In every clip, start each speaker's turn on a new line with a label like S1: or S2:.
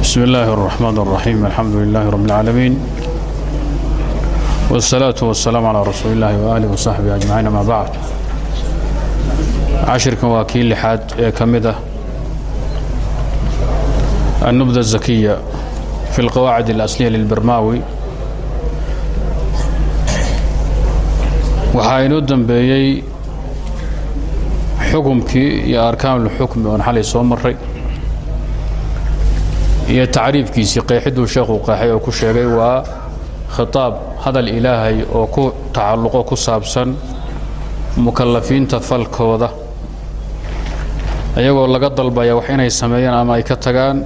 S1: بسم الله الرحمن الرحيم الحمد لله رب العالمين والصلاة والسلام على رسول الله وآله وصحبه أجمعين ما بعد cashirkan waa kii lixaad ee ka mid ah النبذة الزكية في القواعد الأصلية للبرماوي waxaa inoo dambeeyey xukumkii iyo arkaanulxukmi oon xalay soo maray iyo tacriifkiisii qeexiduu sheekhu qeexay oo ku sheegay waa khitaab hadal ilaahay oo ku tacalluqo ku saabsan mukallafiinta falkooda. Iyagoo laga dalbaya wax inay sameeyaan ama ay ka tagaan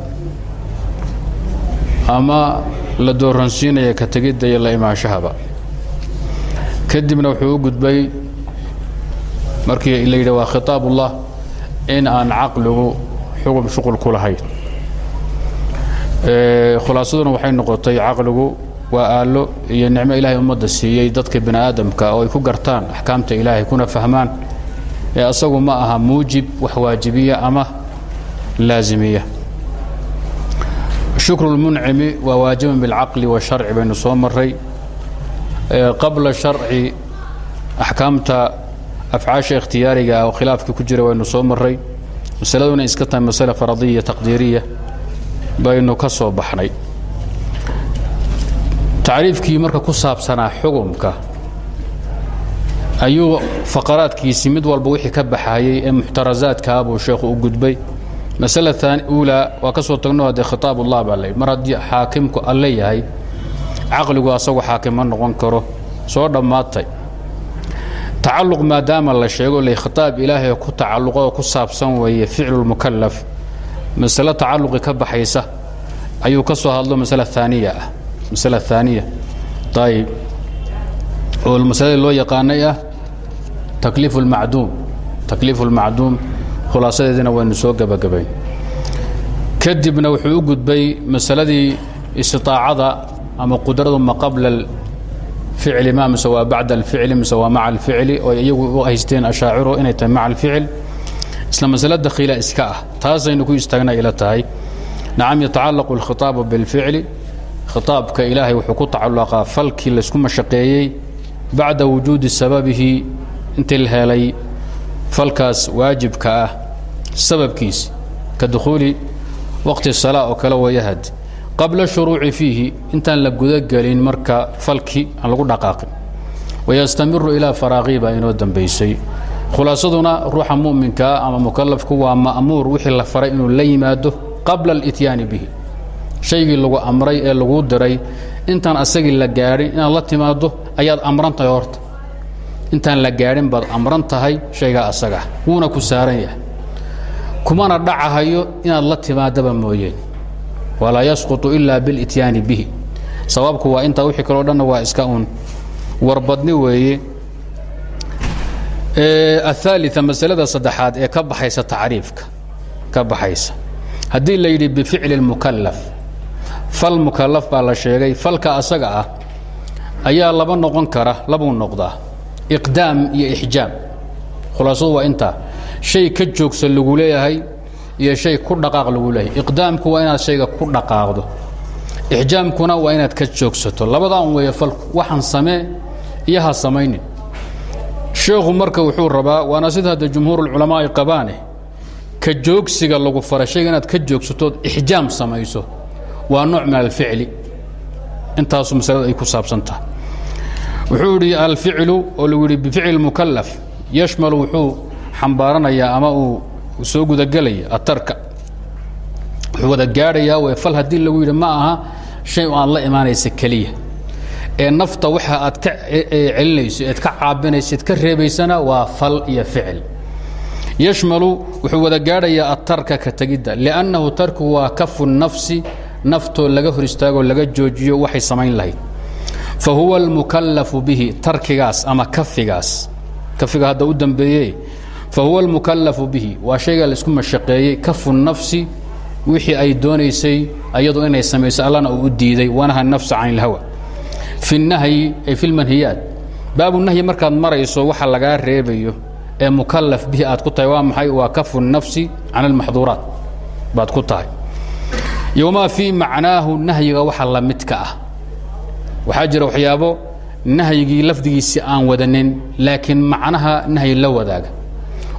S1: ama la dooransiinaya ka tegidda iyo la imaanshahaba kadibna wuxuu u gudbay markii la yidhi waa khitaabullah in aan caqligu xugum shuqul ku lahayn khulaasaduna waxay noqotay caqligu waa aallo iyo nicmo ilaahay ummadda siiyey dadka bini aadamka oo ay ku gartaan axkaamta ilaahay kuna fahmaan ee asagu ma aha muujib wax waajibiya ama laazimiya. Shukru lmuncimi waa waajibun bilcaqli washarci baynu soo maray qabla sharci axkaamta afcaasha ikhtiyaariga ah oo khilaafka ku jira waynu soo maray masaladuna iska tahay masale faradiya taqdiiriya baynu ka soo baxnay. Tacriifkii marka ku saabsanaa xugumka ayuu faqaraadkiisii mid walba wixii ka baxayey ee muxtarazaadkaa buu sheekhu u gudbay. Masala uulaa waa ka tagno haddee khitaabullah baa la mar alle yahay caqligu asagu xaakim noqon karo. Soo dhammaatay. Tacalluq maadaama la sheego le khitaab ilaahay ku tacalluqo ku saabsan weeye ficlulmukallaf masale tacalluqi ka baxaysa ayuu ka soo hadlo masala aaniya ah masala aaniya ayib oo masalada loo yaqaanay ah takliifu lmacduum takliifu lmacduum khulaasadeediina waynu soo gebagabayn kadibna wuxuu u gudbay masaladii istiaacada ama qudradu ma qabla alficli ma mise waa bacda alficli mise waa maca alficli oo iyagu u haysteen ashaaciru inay tahay maca alficil isla masale dakhiila iska ah. Taasaynu ku istaagna ila tahay. Nacam yatacallaqu alkhitaabu bilficli. Khitaabka ilaahay wuxuu ku tacallaqaa falkii laysku mashaqeeyey bacda wujuudi sababihi intii la helay falkaas waajibka ah sababkiisi ka dukhuuli waqti salaa oo kale wayahad. Qabla shuruuci fiihi intaan la gudagelin marka falki lagu dhaqaaqin. Wayastamiru ilaa faraaqii baa inoo dambaysay khulaasaduna ruuxa mu'minkaa ama mukalafku waa ma'muur wixii la faray inuu la yimaado qabla alityaani bihi. Shaygii lagu amray ee laguu diray intaan asagii la gaadhin inaad la timaaddo ayaad amran tahay horta. Intaan la gaadhin baad amran tahay shaygaa asaga wuuna ku saaran yahay. Kumana dhacahayo inaad la timaadaba mooyeen. Walaa yasqutu ila bilityaani bihi. Sababku waa intaa wixii kaleo dhanna waa iska un warbadni weeye aلثaaلiثa masalada saddexaad ee ka baxaysa tacriifka ka baxaysa haddii la yidhi bificli اmukalaf fal mukalaf baa la sheegay falka asaga ah ayaa laba noqon kara labuu noqdaa iqdaam iyo ixjaam khulaasadu waa intaa shay ka joogsa lagu leeyahay iyo shay ku dhaqaaq lagu leeyahay iqdaamku waa inaad shayga ku dhaqaaqdo ixjaamkuna waa inaad ka joogsato labadaan weeye falku waxaan samee iyo ha samaynin sheekhu marka wuxuu rabaa waana sida hadda jumhuurulculamaa ay qabaane ka joogsiga lagu faray inaad ka joogsatood ixjaam samayso waa nooc min alficli. Intaasu masalada ay ku saabsan tahay wuxuu idhi alficlu oo lagu yidhi bificli mukalaf yashmalu wuxuu xambaaranayaa ama uu soo gudagelaya atarka. Wuxuu wada gaadhayaa fal haddii lagu yidhi ma aha shay aad la imaanaysa keliya ee nafta waxa aad ka celinayso eed ka caabinayso eed ka reebaysana waa fal iyo ficil. Yashmalu wuxuu wada gaadhayaa atarka ka tegidda liannahu tarku waa kafu nafsi naftoo laga hor istaagoo laga joojiyo waxay samayn lahayd. Fa huwa almukallafu bihi tarkigaas ama kafigaas. Kafiga hadda u dambeeye fa huwa almukallafu bihi waa shayga la isku mashaqeeyey kafu nafsi wixii ay doonaysay ayadu inay samayso allana uu u diiday wanaha nafsa can ilhawa fi nahyi ay fi lmanhiyaat. Baabu nahyi markaad marayso waxa lagaa reebayo ee mukalaf bihi aad ku tahay waa maxay? Waa kafu nafsi can almaxduuraat. Baad ku tahay. Iyo wamaa fii macnaahu nahyiga waxa la midka ah. Waxaa jira waxyaabo nahyigii lafdigiisi aan wadanin laakiin macnaha nahyi la wadaaga.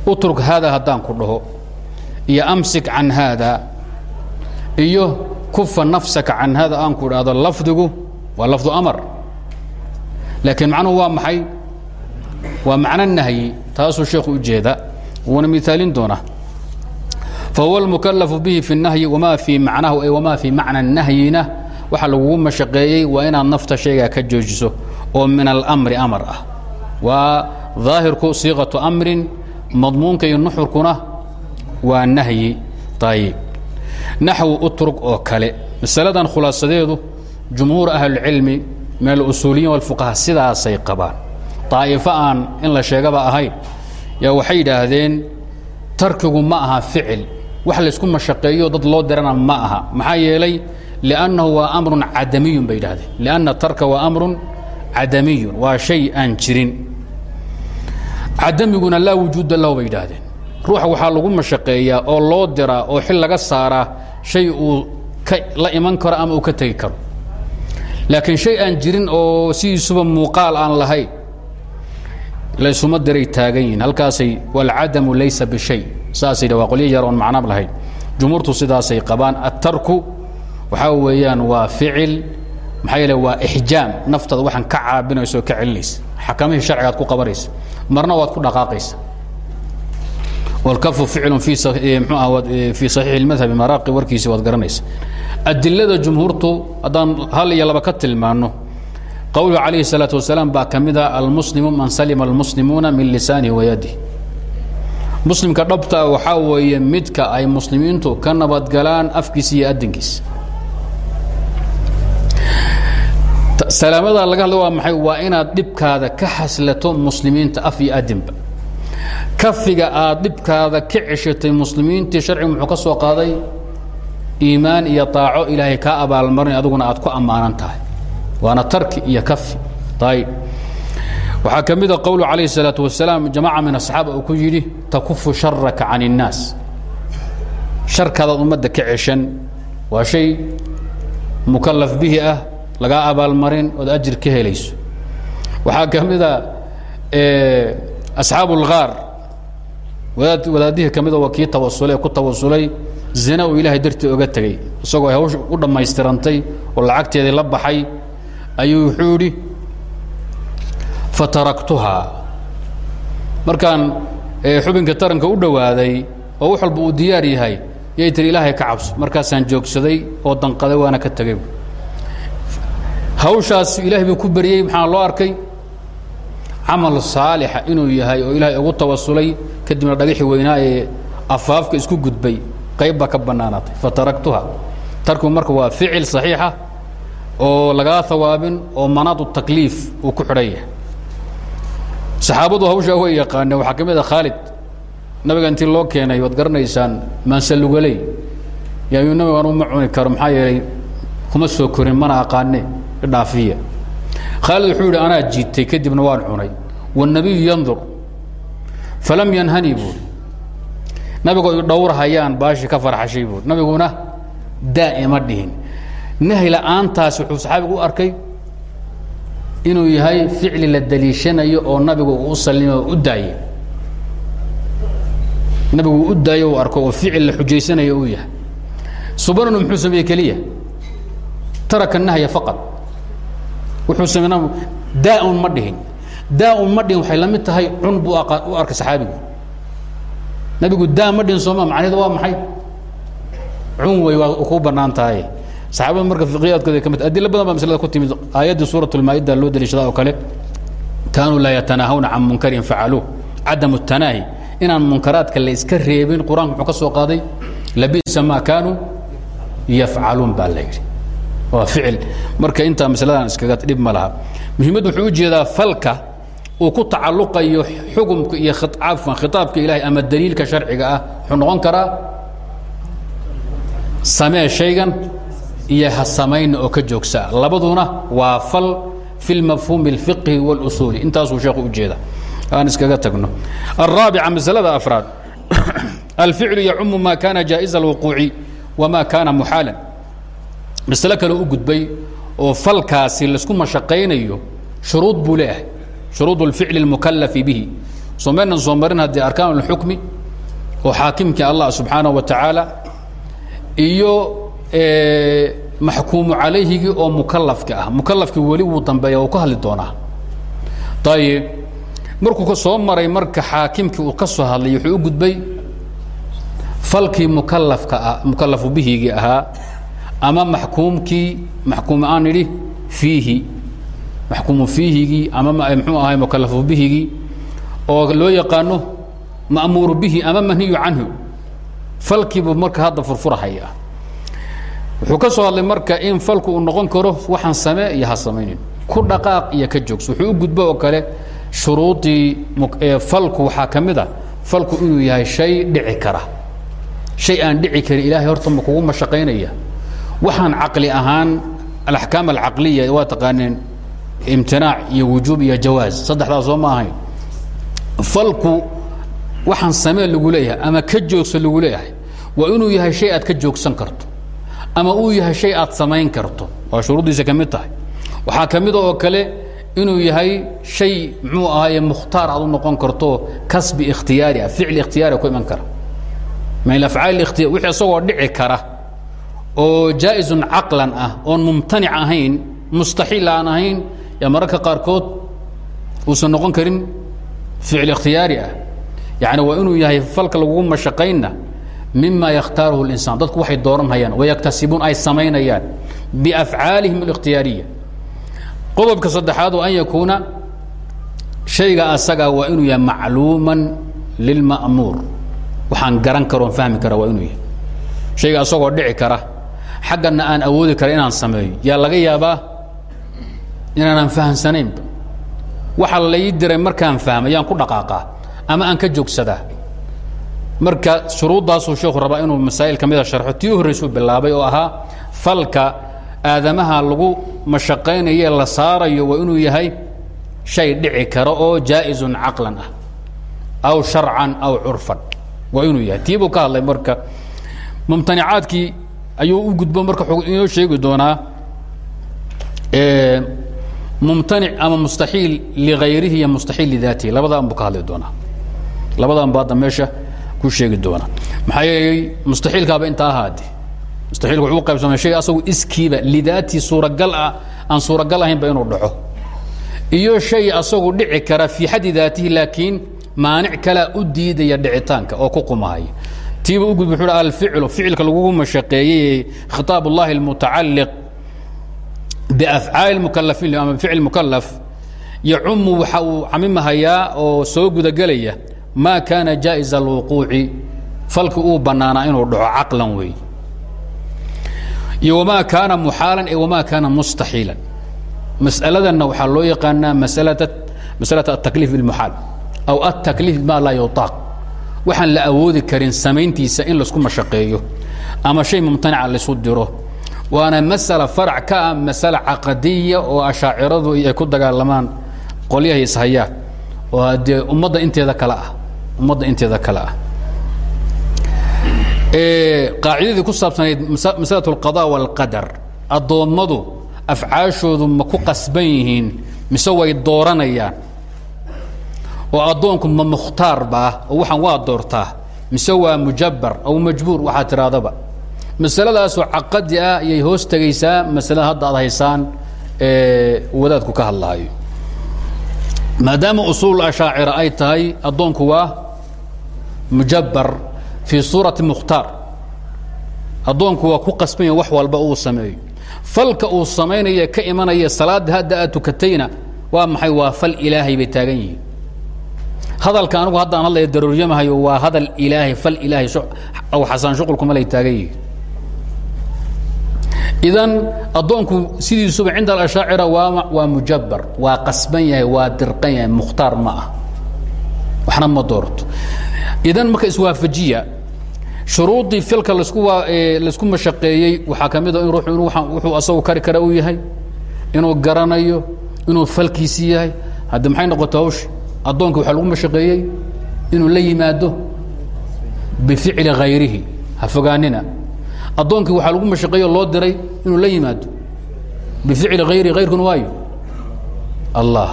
S1: Utruk haada haddaan ku dhaho iyo amsik can haada iyo kufa nafsaka can haada aan idhaahdo lafdigu waa lafdu amar laakiin macnuhu waa maxay? Waa macno nahyi taasuu sheekhu u jeeda. Wuuna miaalin doonaa. Fahuwa almukalafu bihi fi nahyi wamaa fii macnahu ay wamaa fii macna nahyina. Waxaa lagugu mashaqeeyey waa inaad nafta shaygaa ka joojiso oo min almri amar ah. Waa daahirku siiqatu amrin madmuunka iyo nuxurkuna waa nahyi. Ayib naxwi utrug oo kale. Masaladan khulaasadeedu jumhuur ahlicilmi min alusuuliyiin wاlfuqaha sidaasay qabaan. Daa'ifo aan in la sheegaba ahayn yaa waxay yidhaahdeen tarkigu ma aha ficil. Wax laysku mashaqeeyo dad loo dirana ma aha. Maxaa yeelay liannahu waa amrun cadamiyun bay yidhahdeen lianna tarka waa amrun cadamiyun waa shay aan jirin. Cadamiguna laa wujuuda lahu bay yidhaahdeen. Ruuxa waxaa lagu mashaqeeyaa oo loo diraa oo xil laga saaraa shay uu la iman karo ama uu ka tegi karo laakiin shay aan jirin oo sidiisuba muuqaal aan lahayn laysuma diray taagan yihiin halkaasay walcadamu laysa bishay. Saasay waa qolyo yar oon macnab lahayn. Jumhuurtu sidaasay qabaan attarku waxaa weeyaan waa ficil maxaa yeele waa ixjaam. Naftaada waxaan ka caabinaysa oo ka celinaysa. Xakamihii sharcigaad ku qabanaysa. Marna waad ku dhaqaaqaysa. Wاlkafu ficlu fii mxuu ah fii saxiixi اlmadhabi maraaqi warkiisi waad garanaysa adilada jumhuurtu haddaan hal iyo laba ka tilmaano qowluhu calayhi الsalaaة wasalaam baa ka mid a almuslimu man salima almuslimuuna min lisaanihi wayadih muslimka dhabta waxaa weeye midka ay muslimiintu ka nabadgalaan afkiisa iyo adinkiisa salaamada laga hadla waa maxay waa inaad dhibkaada ka xaslato muslimiinta af iyo adinba kafiga aad dhibkaada ka ceshatay muslimiintii sharcigu muxuu ka soo qaaday iimaan iyo aaco ilaahay kaa abaalmarinay aduguna aad ku ammaanan tahay. Waana tarki iyo kafi. Ayb waxaa ka qowlu calayh salaatu wasalaam jamaca min asxaaba uu ku yidhi takufu sharaka can innaas sharkaadaad ummadda ka ceshan. Waa shay mukallaf bihi ah lagaa abaalmarin ood ajir ka helayso. Waxaa ka asxaabu اlgaar wadaadihii ka waa kii tawasulee ku tawasulay zina uu ilaahay dartii oga tegey isagoo hawsh u dhammaystirantay oo lacagteedii la baxay ayuu wuxuu idhi fataraktuhaa markaan xubinka taranka u dhowaaday oo wax walba uu diyaar yahay yay tiri ilaahay ka cabso. Markaasaan joogsaday oo danqaday waana ka tegey. Hawshaas ilaahay buu ku baryey maxaa loo arkay? Camal saalixa inuu yahay oo ilaahay ugu tawasulay kadibna dhagaxi weynaa ee afaafka isku gudbay qayb baa ka bannaanaatay fataraktuha tarkigu marka waa ficil saxiixa oo lagaa hawaabin oo manaadu takliif uu ku xidhan yahay. Saxaabadu hawshaa way yaqaaneen waxaa ka mid a khaalid nabiga intii loo keenay waad garanaysaan maansalugaley yaayuu nabiga anu ma cuni karo maxaa yeelay kuma soo korin mana aqaane idhaafiya khaalid wuxuu yidhi anaa jiitay kadibna waan cunay. Wالnabiyu yandur falam yanhanii buuri nabigoo i dhowrhayaan baashi ka farxashay buuri nabiguna daa'ima dhihin. Nahy la'aantaas wuxuu saxaabigu u arkay inuu yahay ficli la daliishanayo oo nabigu u salima oo u daaye. Nabigu u daayo uu arko oo ficil la xujaysanayo uu yahay. Subananu muxuu sameeyey keliya. Taraka nahya faqad wuxuu sameyna daa'un ma dhihin. Daa'un ma dhihin waxay la mid tahay cun buu u arkay saxaabigu nabigu daa ma dhihin sooma macnaheedu waa maxay? Cun wey waa kuu bannaan tahay. Saxaabada marka fiqiyaadkooda ka mid adilo badan baa maslada ku timid. Aayaddii suurat lmaa'ida loo daliishadaa oo kale kaanuu laa yatanaahawna can munkarin facaluuh cadamu tanaahi inaan munkaraadka la iska reebin qur'aanka muxuu ka soo qaaday? Labisa maa kaanuu yafcaluun baa la yidhi. Waa ficil. Marka intaa masaladan iskaga dhib ma laha. Muhiimaddu wuxuu u jeedaa falka uu ku tacalluqayo xukumka iyo cafan khitaabka ilahay ama daliilka sharciga ah wuxuu noqon karaa samee shaygan iyo ha samayna oo ka joogsaa labaduna waa fal fi lmafhuumi اlfiqhi wاlusuuli intaasuu sheekhu u jeeda aan iskaga tagno الraabica masalada afraad alficlu yacumu ma kana jaaئiza اlwuquuci wma kana muxaalan masle kale u gudbay oo falkaasi laisku mashaqaynayo shuruud buu leeyahay shuruud اlficli اlmukalafi bihi soo maynan soo marin haddii arkaan اlxukmi oo xaakimkii allah subxaanaه wa tacaala iyo maxkuumu calayhigii oo mukalafka ah mukalafkii weli wuu dambeeya uu ka hadli doonaa ayib markuu soo maray marka xaakimkii uu ka soo hadlay wuxuu u gudbay falkii mukalafka ah mukalafu bihigii ahaa ama maxkuumkii maxkuum aan idhi fiihi maxkuumu fiihigii ama mxuu ahay mukalafu bihigii oo loo yaqaano ma'muuru bihi ama manhiyu canhu falkiibuu marka hadda furfurahaya. Wuxuu ka soo hadlay marka in falku uu noqon karo waxaan samee iyo ha samaynin ku dhaqaaq iyo ka joogs wuxuu u gudbo oo kale shuruudii falku waxaa ka mid a falku inuu yahay shay dhici kara shay aan dhici karin ilaahay horta ma kugu mashaqaynaya. Waxaan caqli ahaan alaxkaam alcaqliya waa taqaaneen imtinaac iyo wujuub iyo jawaaz. Saddexdaas soo ma ahayn. Falku waxaan samee lagu leeyahay ama ka joogso lagu leeyahay waa inuu yahay shay aad ka joogsan karto ama uu yahay shay aad samayn karto. Waa shuruuddiisa ka mid tahay. Waxaa ka mida oo kale inuu yahay shay muxuu ahaaye mukhtaar aad u noqon karto kasbi ikhtiyaari ah ficli ikhtiyaari ku iman kara. Min afcaal ikhtiyar wixii isagoo dhici kara oo jaa'isun caqlan ah oon mumtanic ahayn mustaxiil aan ahayn yaa mararka qaarkood uusan noqon karin ficil ikhtiyaari ah. Yacni waa inuu yahay falka lagugu mashaqaynna mima yakhtaaruhu اlinsaan dadku waxay dooranhayaan wayaktasibuun ay samaynayaan biafcaalihim اlikhtiyaariya qodobka saddexaad oo an yakuuna shayga asaga waa inuu yahay macluuman lilma'muur. Waxaan garan karoon fahmi kara waa inuu yahay. Shayga asagoo dhici kara xaggana aan awoodi kara inaan sameeyo. Yaa laga yaabaa inaanan fahamsanaynba waxa lai diray markaan fahma yaan ku dhaqaaqaa ama aan ka joogsadaa. Marka shuruuddaasuu sheekhu rabaa inuu masaa'il ka mida sharxo tii u bilaabay oo ahaa falka aadamaha lagu mashaqaynaye la saarayo waa inuu yahay shay dhici kara oo jaa'isun caqlan ah aw sharcan aw curfan waa inuu yahay. Tii buu ka hadlay marka. Mumtanicaadkii ayuu u gudbo marka inoo sheegi doonaa mumtanic ama mustaxiil ligayrihi iyo mustaxiil lidaatihi. Labadaan buu ka hadli doonaa. Labadan ba hadda meesha ku sheegi doona maxaa yeelay mustaxiilkaaba inta ahaade mustaxiilku wuxuu qaybsamay shay asagu iskiiba lidaatii suuragal ah aan suuragal ahaynba inuu dhaco. Iyo shay asagu dhici kara fii xaddi daatihi laakiin maanic kalaa u diidaya dhicitaanka oo ku qumahaya tiiba u gudb wuxuu alficlu ficilka lagugu mashaqeeyey khitaab ullahi almutacalliq bafcaali mukalafiin ama bficl mukalaf yacumu waxa uu camimahayaa oo soo gudagelaya maa kaana jaa'iza alwuquuci falki uu banaanaa inuu dhaco caqlan wey iyo wamaa kaana muxaalan iyo wamaa kaana mustaxiilan. Masaladanna waxaa loo yaqaanaa masalaa masalata atakliif bimuxaal aw atakliif bimaa laa yutaaq. Waxaan la awoodi karin samayntiisa in la isku mashaqeeyo ama shay mumtanica laysu diro waana masأala farc ka ah masأala caqadiya oo ashaaciradu ay ku dagaalamaan qolyahay ishayaan oo dee ummadda inteeda kale ah ummadda inteeda kale ah qaacidadii ku saabsanayd masalaة اlqaضاء wاlqadar addoommadu afcaashoodu ma ku qasban yihiin mise way dooranayaan oo addoonku ma mukhtaar baa oo waxaan waa doortaa mise waa mujabar aw majbuur waxaa tirahdaba masaladaasoo caqadi ah ayay hoos tegaysaa. masalada hadda aad haysaan wadaadku ka hadlaayo. maadaama usuul ashaacira ay tahay addoonku waa mujabar fii suurati mukhtaar. addoonku waa ku qasbanya wax walba uu sameeyo. falka uu samaynaya ka imanaya salaadda hadda aad tukatayna waa maxay? waa fal ilaahay bay taagan yihiin. hadalka anigu haddaan hadlaya daruuryamahayo waa hadal ilaahay fal ilaahay aw xasaan shuqulkuma lay taagan yihiin idan addoonku sidiisuba cinda alashaacira waa mujabar waa qasban yahay waa dirqan yahay mukhtaar ma ah waxna ma doorto. Idan marka iswaafajiya shuruuddii filka lasku la isku mashaqeeyey waxaa ka mid a in ruuxu wuxuu asagu kari kara u yahay inuu garanayo inuu falkiisi yahay. Haddi maxay noqota hawshi addoonka waxaa lagu mashaqeeyey inuu la yimaado bificli hayrihi ha fogaanina addoonkii waxaa lagu mashaqeeyo loo diray inuu la yimaado. Bificli hayri hayrkuna waayo. Allah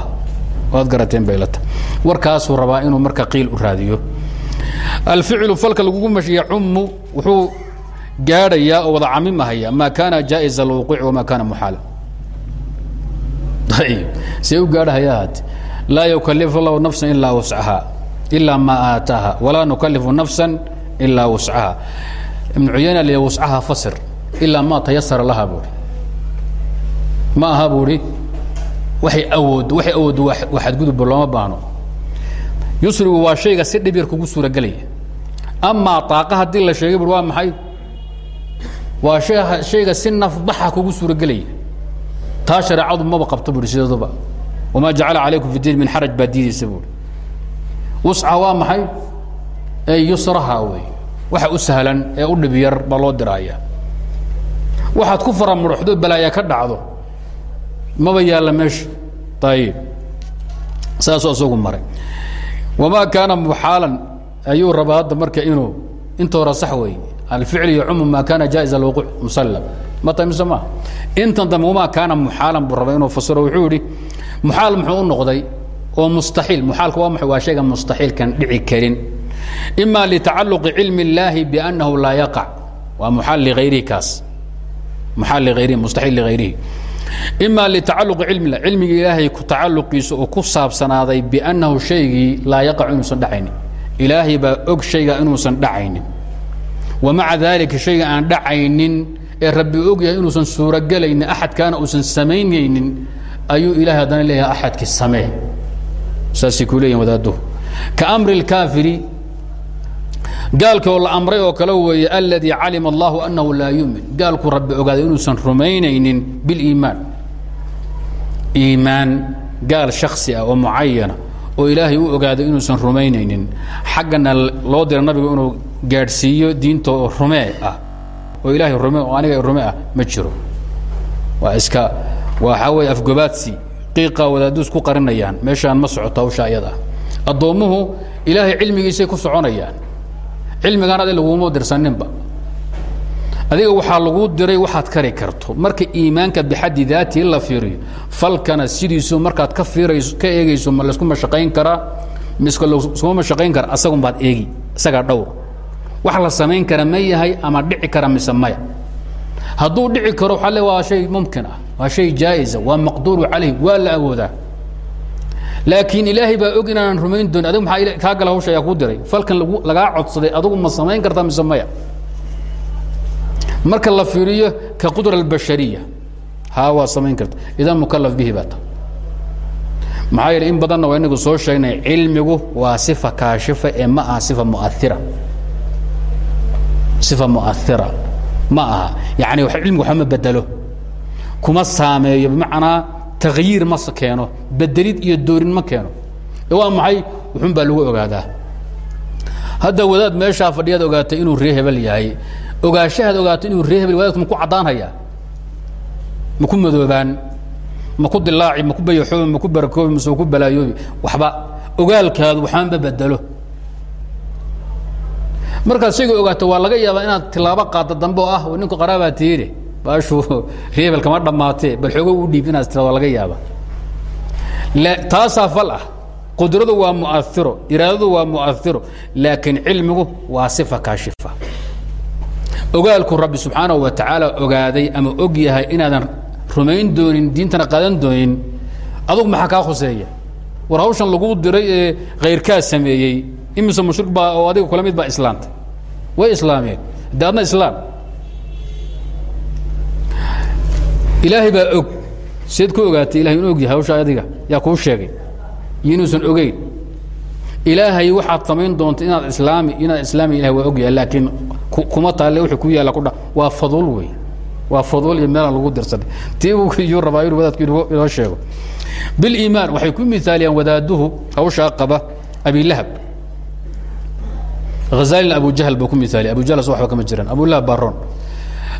S1: waad garateen bay la tahay warkaasuu rabaa inuu marka qiil u raadiyo. Alficlu falka lagugu mash yacumu wuxuu gaadhayaa oo wada camimahaya maa kaana jaa'iza alwuquuci wamaa kaana muxaala. Ayib see u gaadhahayaa hade laa yukalifu allahu nafsan ilaa wuscaha ilaa maa aataaha walaa nukalifu nafsan ilaa wuscaha ibnu cuyayna l wuscaha fasir ilaa maa tayasara laha buuri ma aha buuhi waxay awood waxay awood waxadgudubba looma baahno. Yusrigu waa shayga si dhib yar kugu suuragelaya amaa aaqa haddii la sheegay bur waa maxay? Waa shayga si nafbaxa kugu suuragelaya taa shareecadu maba qabto buui sideeduba wamaa jacala calaykum fi diin min xaraj baa diidaysa buui wusca waa maxay? Ee yusraha wey waxa u sahlan ee u dhib yar baa loo diraaya. Waxaad ku faramuruxdo balaaya ka dhacdo maba yaalla meesha ayib saasuu asagu maray. Wamaa kaana muxaalan ayuu rabaa hadda marka inuu inta hore sax wey alficl yacumu maa kaana jaa'iz alwuquuc musallam ma tahay mise maa intan dambe wamaa kaana muxaalan buu rabaa inuu fasiro. Wuxuu yidhi muxaal muxuu u noqday oo mustaxiil. Muxaalka waa maxay waa shayga mustaxiilkan dhici karin ima litacaluqi cilmi اllaahi biannahu laa yaqac waa muxaal ligayrihi kaas muxaal ligayrihi mustaxiil ligayrihi ima litacaluqi cilmi lah cilmiga ilaahay tacaluqiisa oo ku saabsanaaday biannahu shaygii laa yaqacu inuusan dhacaynin ilaahay baa og shayga inuusan dhacaynin wa maca daalika shayga aan dhacaynin ee rabbi og yahay inuusan suurogelaynin axadkaana uusan samaynaynin ayuu ilahay haddana leeyahay axadkii samee saasay ku leeyihiin wadaaduhu ka amri اlkaafiri gaalka oo la amray oo kale weeye aladii calima allahu annahu laa yumin. Gaalku rabbi ogaaday inuusan rumaynaynin biliimaan iimaan. Gaal shaksi ah oo mucayana oo ilaahay u ogaaday inuusan rumaynaynin. Xaggana loo dira nabigu inuu gaadhsiiyo diinta oo rumee ah. Oo ilaahay rume oo aniga rume ah ma jiro. Waa iska waxaa weeye afgobaadsi qiiqa wadaadus ku qarinayaan meeshaan ma socoto hawsha ayada. Addoommuhu ilaahay cilmigiisay ku soconayaan cilmigaan adi laguma dirsaninba adiga waxaa laguu diray waxaad kari karto. Marka iimaanka bixaddi daatii la fiiriyo falkana sidiisu markaad ka fiirayso ka eegayso ma laysku mashaqayn karaa? Miska laskuma mashaqayn kara asagun baad eegi isagaa dhowr. Wax la samayn kara ma yahay ama dhici kara mise maya hadduu dhici karo waxaa le waa shay mumkin ah waa shay jaa'isa waa maqduuru calayh waa la awoodaa laakiin ilaahay baa og inaanan rumayn doonin adig maxaa kaa gala hawsha ayaa kuu diray? Falkan lagaa codsaday adugu ma samayn kartaa mise maya? Marka la fiiriyo ka qudra albashariya haa waa samayn karta. Idan mukalaf bihi baa maxaa yeele in badanna waa inagu soo sheegnay cilmigu waa sifa kaashifa ee ma aha sifa muaira sifa muaira ma aha. Yani cilmigu waxba ma bedelo kuma saameeyo. Bimacnaa takyiir ma keeno bedelid iyo doorin ma keeno waa maxay wuxun baa lagu ogaadaa hadda wadaad meeshaa fadhiyaad ogaatay inuu ree hebel yahay ogaanshahaad ogaato inuu ree hebel wadaadku ma ku caddaanhayaa ma ku madoobaan ma ku dilaaci ma ku bayaxoobi ma ku barakoobi mase ma ku balaayoobi waxba ogaalkaadu waxaanba bedelo markaad shayga ogaato waa laga yaabaa inaad tilaabo qaadda dambe oo ah ninku qaraabaa tiire baashuu ree hebel kama dhammaatee bal xoogo u dhiib inaad tira waa laga yaaba taasaa fal ah. Qudradu waa muairo iraadadu waa muairo laakiin cilmigu waa sifa kaashifa. Ogaalku rabbi subxaanahu wa tacaala ogaaday ama og yahay inaadan rumayn doonin diintana qaadan doonin adugu maxaa kaa khuseeya? War hawshan lagu diray ee khayrkaa sameeyey imise mushrik baa oo adiga kula mid baa islaamtay way islaameen. De adna islaam ilaahay baa og. Seed ku ogaatay ilahay inu og hawsha adiga. Yaa kuu sheegay. Iyo inuusan ogeyn. Ilaahay waxaad samayn doonta inaad islaami inaad islaami ilahay waa og laakiin kuma taalle wixii ku yaalla kudha waa faduul wey. Waa faduul iyo meelaan lagu dirsanay tii buu iyuu rabaa inuu wadaadku inoo sheego. Biliimaan waxay ku mithaaliyaan wadaaduhu hawshaa qaba abilahab hazaalina abu jahl buu ku miaaliya abu jahl waxba kama jiraan abulahab baron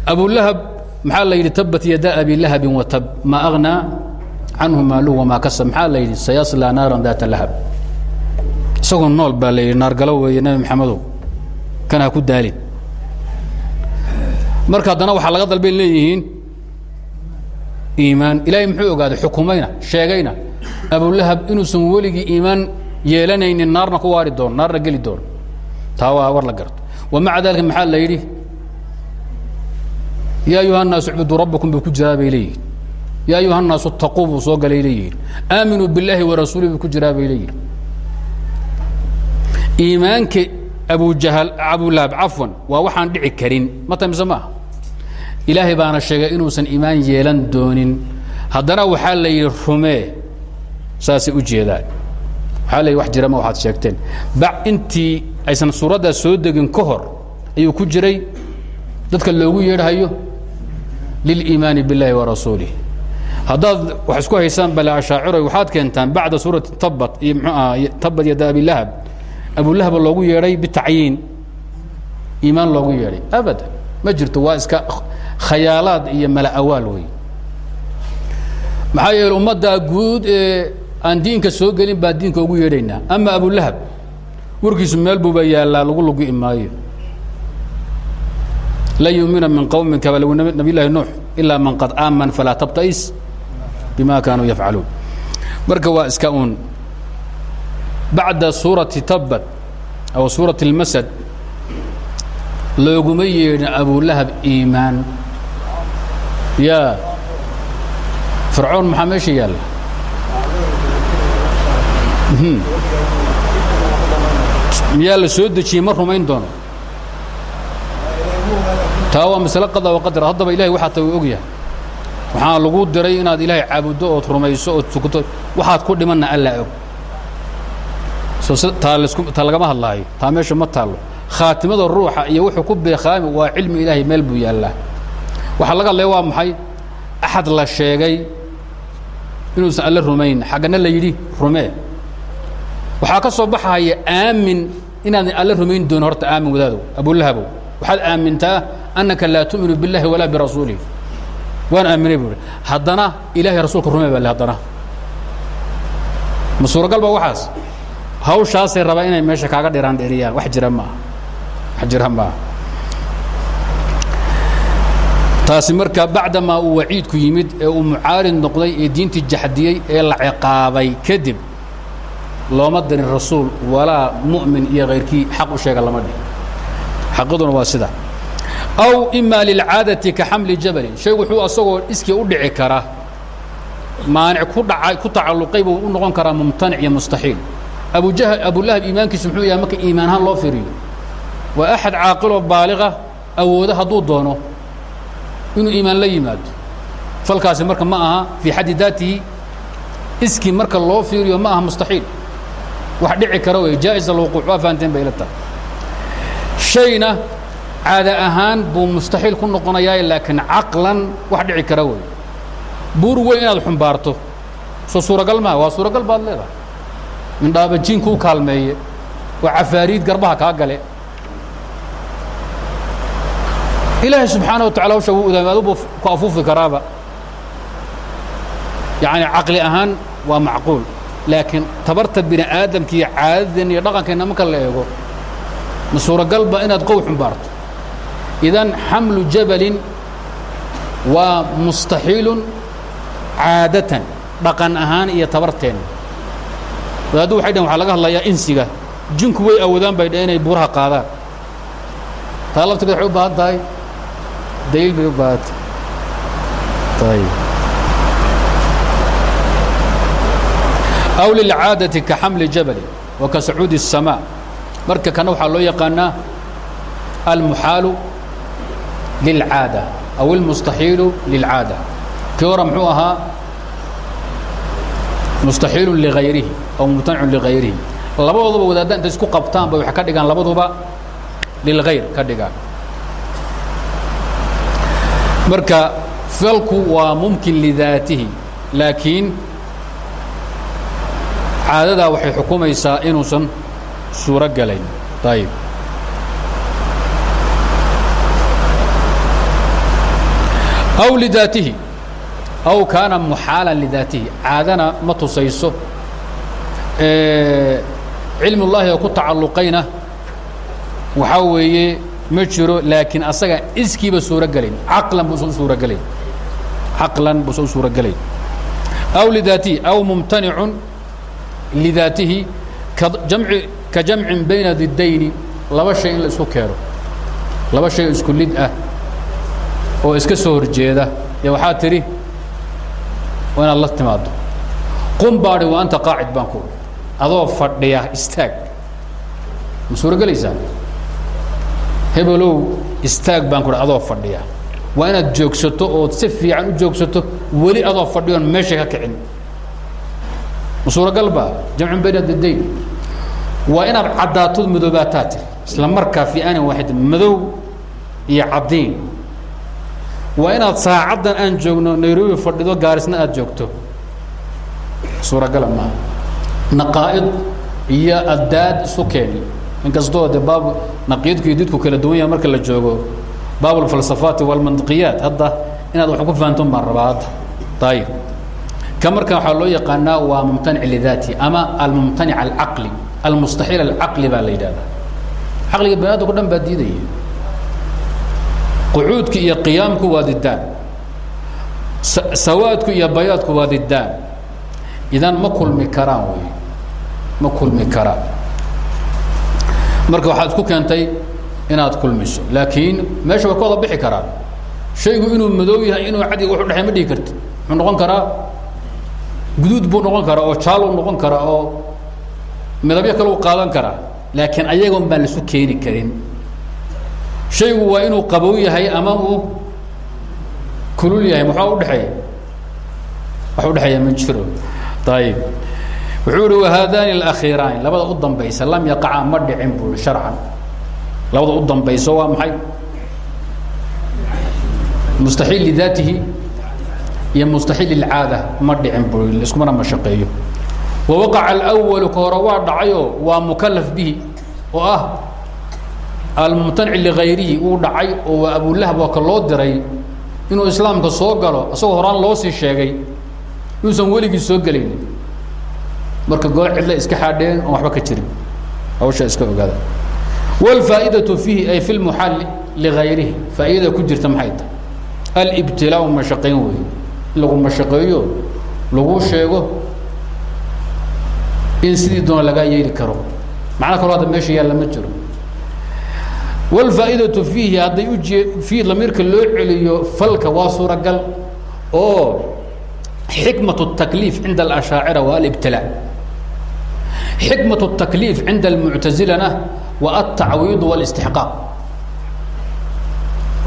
S1: abulahab maxaa la yidhi tabat yada abi lahabin watab ma agnaa canhu maaluhu wamaa kasab. Maxaa la yidhi sayaslaa naaran daata lahab. Isagoo nool baa la yidhi naargalo weeye nabi maxamedow. Kana ha ku daalin. Marka haddana waxaa laga dalbay leeyihiin iimaan. Ilaahay muxuu ogaaday xukumayna sheegayna abulahab inuusan weligii iimaan yeelanaynin naarna ku waari doono naarna geli doono taa waa war la garto. Wa maca dalika maxaa la yidhi yaa ayuha الnaasu اcbuduu rabbakum buu ku jiraa bay leeyihin yaa ayuha الnaasu اtaquu buu soo galay leeyihin aaminuu biاllaahi warasuulih buu ku jiraa bay leeyihin iimaanka abujahal abulahab cafwan waa waxaan dhici karin ma tamise maaha ilaahay baana sheegay inuusan iimaan yeelan doonin haddana waxaa la yidhi rumee saasay u jeedaan waxaa la yidhi wax jira ma waxaad sheegteen bac intii aysan suuraddaas soo degin ka hor ayuu ku jiray dadka loogu yeedhahayo liliimaani biاllahi wa rasuulih haddaad wax isku haysaan bale ashaaciroy waxaad keentaan bacda suurati tabat iyo mxuu aha tabat yada abulahaba loogu yeedhay bitacyiin iimaan loogu yeedhay abadan ma jirto waa iska khayaalaad iyo mala awaal wey maxaa yeele ummaddaa guud ee aan diinka soo gelin baa diinka ugu yeedhaynaa ama abulahab warkiisu meel buuba yaallaa lagu lugi maayo lan yumina min qowminka bal nabiy llahi nuux ilaa man qad aaman falaa tabtais bima kaanuu yafcaluun marka waa iska uun bacda suurati tabat aw suurati اlmasad looguma yeedhin abulahab iimaan ya fircoon maxaa meesha yaalla miyaa la soo dejiyey ma rumayn doono taa waa masle qada wa qadar. Haddaba ilahay waxaa ta og yahay. Waxaa lagu diray inaad ilaahay caabuddo ood rumayso ood tukato waxaad ku dhimanna allaa og. Taa lasku taa lagama hadlaayo. Taa meesha ma taallo. Khaatimada ruuxa iyo wuxuu ku beekhaami waa cilmi ilaahay meel buu yaallaa. Waxaa laga hadlaya waa maxay? Axad la sheegay inuusan alle rumayn. Xaggana la yidhi rumee waxaa ka soo baxaya aamin inaadan alle rumayn doonin horta aamin wadaadow abulahabow waxaad aamintaa annaka laa tu'minu biاllahi walaa birasuulihi waan aaminay buu haddana ilahay rasuulka rumee baa haddana ma suuragal ba waxaas hawshaasay rabaa inay meesha kaaga dhiraan dheriyaan wax jira maaha wax jira maaha taasi marka bacdamaa uu waciidku yimid ee uu mucaarid noqday ee diintii jaxdiyey ee la ciqaabay kadib looma dirin rasuul walaa mu'min iyo kayrkii xaq u sheega lama dhihin xaqiduna waa sida aw ima lilcaadati ka xamli jabalin. Shaygu wuxuu asagoo iskii u dhici kara. Maanic ku dhacay ku tacalluqay buu u noqon karaa mumtanic iyo mustaxiil. Abujahal abulahab iimaankiisu muxuu yahay marka iimaan ahaan loo fiiriyo waa axad caaqiloo baaliqa awooda hadduu doono inuu iimaan la yimaado. Falkaasi marka ma aha fii xaddi daatihi iskii marka loo fiiriyo ma aha mustaxiil. Wax dhici kara wey jaa'iz alwuquuc waa fahanteen bay ila tahay. Shayna caada ahaan buu mustaxiil ku noqonayaa laakiin caqlan wax dhici kara wey buur weyn inaad xumbaarto. Soo suuragal maa waa suuragal baad leedahay. Mindhaabajiin kuu kaalmeeye. Oo cafaariid garbaha kaa gale. Ilaahay subxaana wa tacala hawsha wuu odaamay adubu ku afuufi karaaba. Yacni caqli ahaan waa macquul laakiin tabarta bini aadamka iyo caadadeen iyo dhaqankeenna marka la eego ma suuragalba inaad qow xumbaarto idan xamlu jabalin waa mustaxiilun caadatan dhaqan ahaan iyo tabarteenna wadaaddu waxay dhaheen waxaa laga hadlayaa insiga. Jinku way awoodaan bay dhaheen inay buuraha qaadaan. Taa laftirkeed waxay u baahan tahay daliil bay u baahantay ayib aw lilcaadati ka xamli jabalin wa ka sacuudi الsamaa marka kana waxaa loo yaqaanaa almuxaalu lilcaada aw almustaxiilu lilcaada kii hore muxuu ahaa mustaxiilu ligayrihi aw mumtanicun ligayrihi labadooduba wadaadda intay isku qabtaan bay waxay ka dhigaan labaduba lilgayr ka dhigaan marka falku waa mumkin lidaatihi laakiin caadadaa waxay xukumaysaa inuusan suuro galayn ayib aw lidaatihi. Aw kaana muxaalan lidaatihi. Caadana ma tusayso. Cilmi ullaahi oo ku tacalluqayna waxaa weeye ma jiro laakiin asaga iskiiba suurogelayn caqlan buusan u suurogelayn caqlan buusan u suurogelayn aw lidaatihi aw mumtanicun lidaatihi. Kajamci ka jamcin bayna diddayni laba shay in la isku keeno. Laba shay isku lid ah oo iska soo horjeeda. Ee waxaa tidhi waa inaad la timaado qum baadhi wa anta qaacid baan ku adoo fadhiya istaag. Ma suurogelaysaa hebelow istaag baan ku adoo fadhiya. Waa inaad joogsato ood si fiican u joogsato weli adoo fadhiyoon meesha ka kicin. Ma suuragal baa? Jamcun bayna dadayn waa inaad caddaatood madoobaataa tiri isla markaa fii anin waaxid madow iyo caddiin waa inaad saacaddan aan joogno nairobi fadhido gaarisna aad joogto. Suuragala maaha naqaa'id iyo addaad isu keeni. Inkastoo de baab naqiidku iyo didku kala duwan yahay marka la joogo baab alfalsafaati walmantiqiyaat hadda inaad wax ku fahantoon baan rabaa hadda. Ayib ka marka waxaa loo yaqaanaa waa mumtanic lidaati ama almumtanic alcaqli almustaxiil alcaqli baa la yidhahdaa caqliga bani adamku dhan baa diidaya qucuudku iyo qiyaamku waa diddaan sawaadku iyo bayaadku waa diddaan idan ma kulmi karaan wey. Ma kulmi karaan. Marka waxaad isku keentay inaad kulmiso laakiin meesha way ka wada bixi karaan. Shaygu inuu madow yahay inuu cadiga wuxu dhexay ma dhihi karti. Muxuu noqon karaa guduud buu noqon karaa oo jaaluu noqon karaa oo midabyo kale u qaadan karaa. Laakiin ayagoon baan laisu keeni karin shaygu waa inuu qabow yahay ama uu kulul yahay maxaa udhexeeya wax udhexeeya ma jiro. Ayib wuxuu ihi wahadani اlakhiiraani labada u dambaysa lam yaqaca ma dhicin buu i sharcan. Labada u dambayso waa maxay? Mustaxiil lidaatihi iyo mustaxiil lilcaada ma dhicin buu iskumana mashaqeeyo wawaqaca alأwalu ka hore waa dhacayoo waa mukalaf bihi oo ah almumtanic ligayrihi uu dhacay oo abulahab waa ka loo diray inuu islaamka soo galo isagoo horaan loo sii sheegay inuusan weligii soo gelaynin marka goor cidla iska xaadheen oon waxba ka jirin. Hawsha iska ogaada. Wاlfaa'idaةu fiihi ay fi lmuxaal ligayrihi faa'iidada ku jirta maxay tahay alibtilaa mashaqayn wey in lagu mashaqeeyo lagu sheego in sidii doona lagaa yeeli karo. Macna kaloo hadda meesha yaalla ma jiro wlfaa'idatu fiihi hadday ujii lamiirka loo celiyo falka waa suuragal oo xikmat takliif cinda alashaacira waa alibtilaa xikmat takliif cinda almuctazilana waa altacwiid wاlاstixqaaq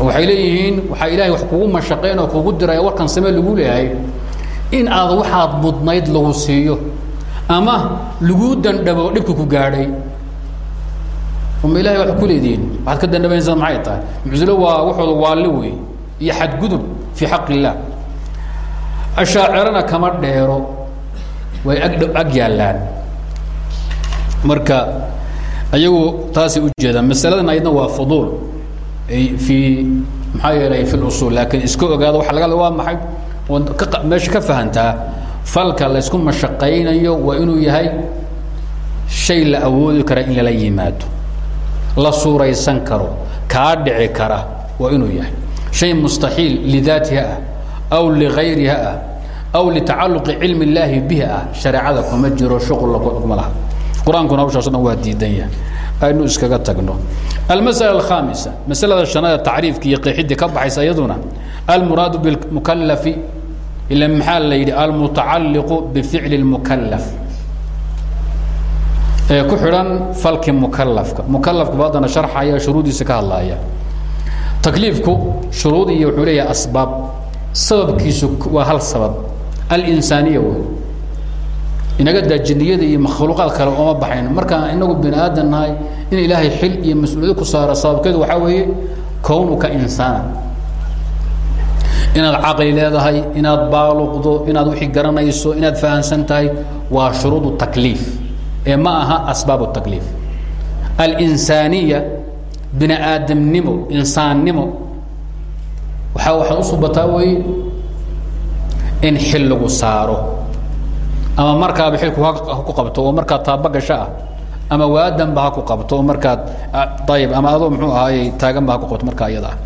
S1: waxay leeyihiin waxaa ilahay wax kugu mashaqeyn oo kugu diraya warkan same lagu leeyahay in aad waxaad mudnayd lagu siiyo ama lagu dandhabo dhibka ku gaadhay uma ilahay waad ku leedihiin. Waxaad ka dandhabaynsaa maxay tahay? Muctazilo waa waxooda waalli wey iyo xadgudub fii xaq illah ashaacirana kama dheero way ag ag yaallaan. Marka ayagu taasay u jeedaan masaladan ayadna waa fuduul. Fii maxaa yeelay fi lusuul laakiin iska ogaado waxa laga waa maxay? Meesha ka fahantaa falka laysku mashaqaynayo waa inuu yahay shay la awoodi kara in lala yimaado la suuraysan karo kaa dhici kara waa inuu yahay. Shay mustaxiil lidaatiha ah aw liayriha ah aw litacaluqi cilmi illaahi bihi ah shareecada kuma jiro shuqulla laha. Qur'aankuna hawshaaso dhan waa diidan yahay. Aynu iskaga tagno. Almasala alkhaamisa masalada shanaada tacriifkii iyo qeexidii ka baxaysa iyaduna almuraadu bilmukalafi ila maxaa la yidhi? Almutacalliqu bificli اlmukalaf ee ku xidhan falki mukalafka mukalafka baadana sharxaya shuruudiisa ka hadlaya takliifku shuruud iyo wuxuu leeyahay asbaab. Sababkiisu waa hal sabab. Alinsaaniya wey inaga daajiniyada iyo makhluuqaad kale ooma baxayn markaan inagu bini aadan nahay in ilaahay xil iyo mas'uuliyad ku saaro sababkeedu waxaa weeye kownuka insaana inaad caqli leedahay inaad baaluqdo inaad wixii garanayso inaad fahamsan tahay waa shuruud takliif ee ma aha asbaab takliif alinsaaniya bini aadamnimo insaannimo waaa waxaad u subataa weeye in xil lagu saaro. Ama markaaba xilku ku qabto oo markaa taabagasho ah ama waadanba ha ku qabto markaad ayib ama adoo mxuu ahaayey taaganba ha ku qabto markaa iyada ah.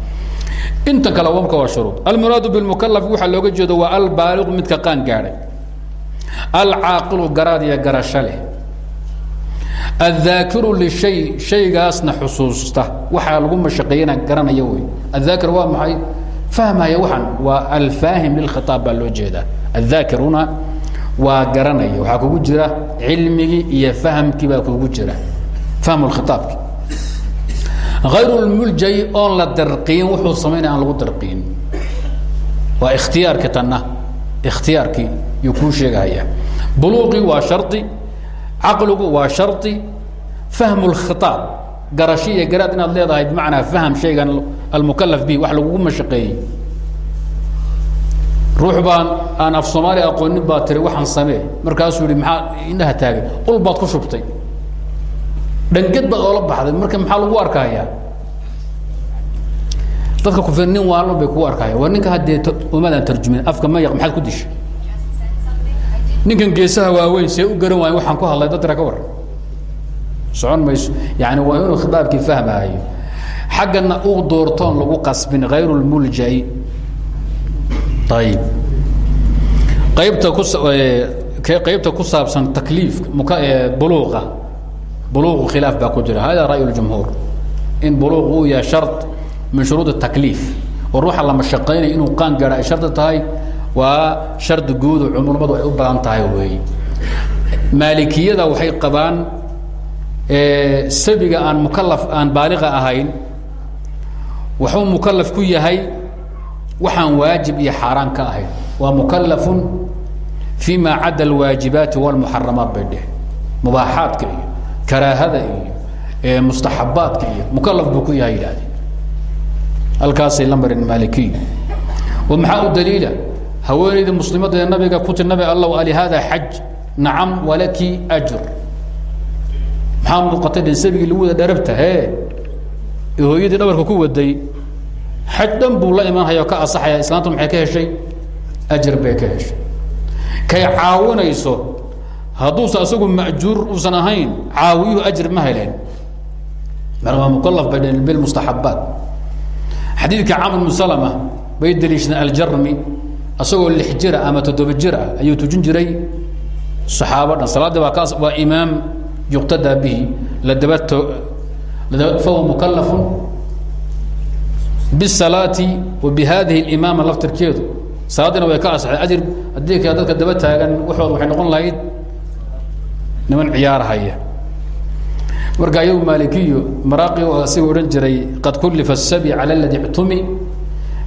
S1: Inta kale wamka waa shuruud. Almuraadu bilmukalaf waxaa looga jeedo waa albaaliqu midka qaan gaadhay. Alcaaqilu garaad iyo garasho leh aلdaakiru lishay shaygaasna xusuusta waxaa lagu mashaqeeyana garanaya wey aلdaakir waa maxay fahmaya waxaan waa alfaahim lilkhitaab baa loo jeedaa aلdaakiruna waa garanaya waxaa kugu jira cilmigii iyo fahamkii baa kugu jira fahmu khitaabki ayr اmuljay oon la darqiin wuxuu samaynaya aan lagu darqiin waa ikhtiyaarki tanna ikhtiyaarkii yuu kuu sheegahaya buluuqii waa shardi caqligu waa shardi fahmu اlkhiطaab garasho iyo garaad inaad leedahay bimacnaa faham shaygan almukalaf bihi wax lagugu mashaqeeyey. Ruux baan aan af soomaali aqoonin baa tiri waxaan samee. Markaasuu yihi maxaa indhaha taagay. Ul baad ku shubtay. Dhanged baad oola baxday. Marka maxaa lagu arkahayaa dadka ku nin waalon bay kugu arkahaya waa ninka haddee umadaan tarjumin afka mayaq maxaad ku dishay ninkan geesaha waaweyn see u garan waayen waxaan ku hadlay dadra ka war socon mayso yani waa inuu khitaabkii fahmaayo xaggana uu doortoon lagu qasbin hayru lmuljai ayib qaybta ku qaybta ku saabsan takliif buluuqa buluuqu khilaaf baa ku jira hada ra'y اjumhuur in buluuq uu yahay shart min shuruud الtakliif oo ruuxa la mashaqaynaya inuu qaan gaadha ay shardi tahay waa shardi guudu culummadu ay u badan tahay weeye maalikiyada waxay qabaan sabiga aan mukalaf aan baaliqa ahayn. Waxuu mukalaf ku yahay waxaan waajib iyo xaaraan ka ahayn. Waa mukalafun fi cadda alwaajibaati wاlmuxaramaat bay dheh mubaaxaadka iyo karaahada iyo mustaxabaadka iyo mukalaf buu ku yahay yidhahdeen halkaasay la marin maalikiy oo maxaa u daliila haweenaydii muslimadda ee nabiga ku tir nabi allow alihada xaj nacam walaki ajr. Maxaa muuqatay dhen sabigii lagu wada dharabta? Ee hooyadii dhabarka ku waday xaj dhan buu la imanhaya oo ka asaxaya islaantu maxay ka heshay? Ajar bay ka heshay. Kay caawinayso hadduusa asagu majuur uusan ahayn caawiyuhu ajr ma heleen. Mar waa mukalaf bay dheen bilmustaxabaat xadiidka camr bnu salama bay daliishadeen aljarmi asagoo lix jira ama toddoba jir ah ayuu tujin jiray. Saxaabo dhan salaadda waa kaas waa imaam yuqtadaa bihi ladaba ladaba fahuwa mukalafun bisalaati wa bi hadihi laftirkeedu. Salaadina way ka asaxay ajir haddii ka dadka daba taagan waxooda waxay noqon lahayd niman ciyaarhaya marka ayagu maalikiyo maraaqi asiga odhan jiray qad kullifa asabi cala ladi ctumi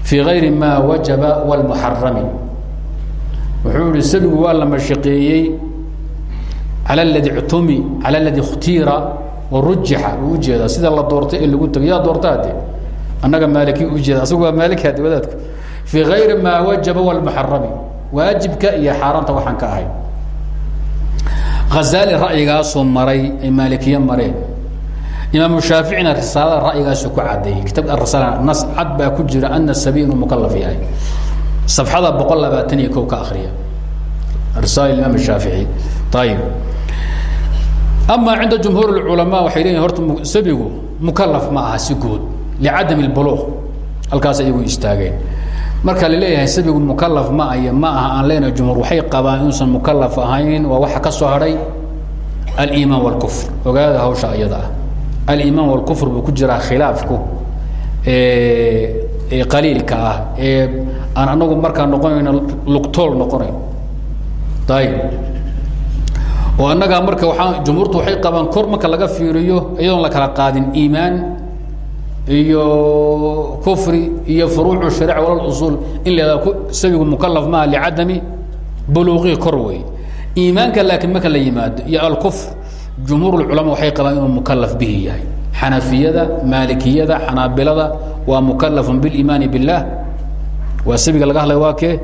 S1: fii ayri maa wajaba wlmuxarami wuxuu ihi sabigu waa la mashaqeeyey cala ladi ctumi cala ladi khtiira warujixa uu u jeedaa sida la doortay ee lagu tego yaa doortaade annaga maaliki ujeeda asagu waa maalik hade wadaadku fii ayri maa wajaba wlmuxarami waajibka iyo xaaraanta waxaan ka ahay. Azaali ra'yigaasoo maray ay maalikiye mareen imaamu shaaficina risaalada ra'yigaasuu ku cadeeyey kitab arisala nas cad baa ku jira ana sabi inuu mukalaf yahay safxada boqol labaatan iyo kow ka akriya risaala imaam shaafici ayib ama cinda jumhuur اculamaa waxay leeyihin horta sabigu mukalaf ma aha si guud licadam اlbuluuq halkaas ayagu istaageen marka la leeyahay sabigu mukalaf ma ay ma aha aan leenahay jumhuur waxay qabaan inuusan mukalaf ahayn waa waxa ka soo hadhay aliimaan wاlkufr ogaada hawsha iyada ah aliimaan wاlkufr buu ku jiraa khilaafku qaliilka ah ee aan anagu markaa noqonayno lugtool noqonayn. Ayib oo annagaa marka waaa jumhuurtu waxay qabaan kor marka laga fiiriyo iyadoon la kala qaadin iimaan iyo kufri iyo furuucu sharic walal usuul in la sabigu mukalaf maaha licadami buluuqii kor wey iimaanka laakiin marka la yimaado iyo alkufr jumhuur culama waxay qabaan inuu mukalaf bihi yahay. Xanafiyada maalikiyada xanaabilada waa mukalafun biliimaani biاllah waa sabiga laga hadlay waa kee?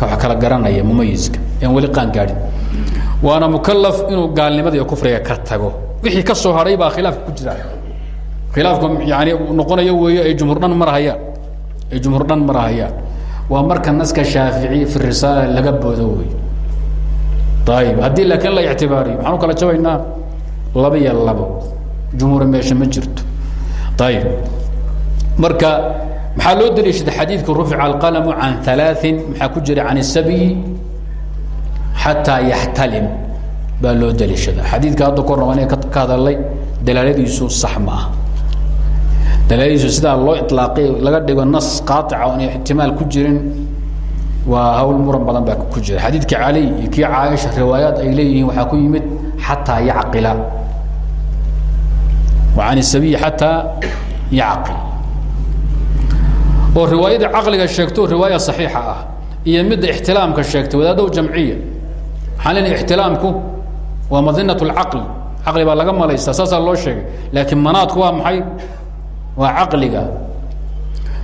S1: Wax kala garanaya mumayiska aan weli qaan gaadhin. Waana mukalaf inuu gaalnimada iyo kufriga ka tago. Wixii ka soo hadhay baa khilaafka ku jira. Khilaafku yani noqonayo weeye ay jumhur dhan marahayaan ay jumhur dhan marahayaan waa marka naska shaafici fi risaala laga boodo wey ayib haddii laakiin la ictibaariyo maxaan u kala jabaynaa laba iyo labo jumhuuri meesha ma jirto ayib marka maxaa loo daliishaday xadiidku rufica alqalamu can alaain maxaa ku jira can اsabiyi xataa yaxtalim baa loo daliishada xadiidka hadda korna waa ina ka hadalay dalaaladiisu sax ma ah dalaaladiisu sidaa loo ilaaqi laga dhigo nas qaaطica oon ixtimaal ku jirin waa hawl muran badan baa ku jira. Xadiidka cali iyo kii caaisha riwaayaat ay leeyihiin waxaa ku yimid xataa yacqila. Wa isabiyi xataa yacqil. Oo riwaayada caqliga sheegto riwaaya saxiixa ah iyo midda ixtilaamka sheegtay wadaaddow jamciya. Waxaan ixtilaamku waa madinat lcaqli caqli baa laga malaystaa saasaa loo sheegay. Laakiin manaadku waa maxay? Waa caqliga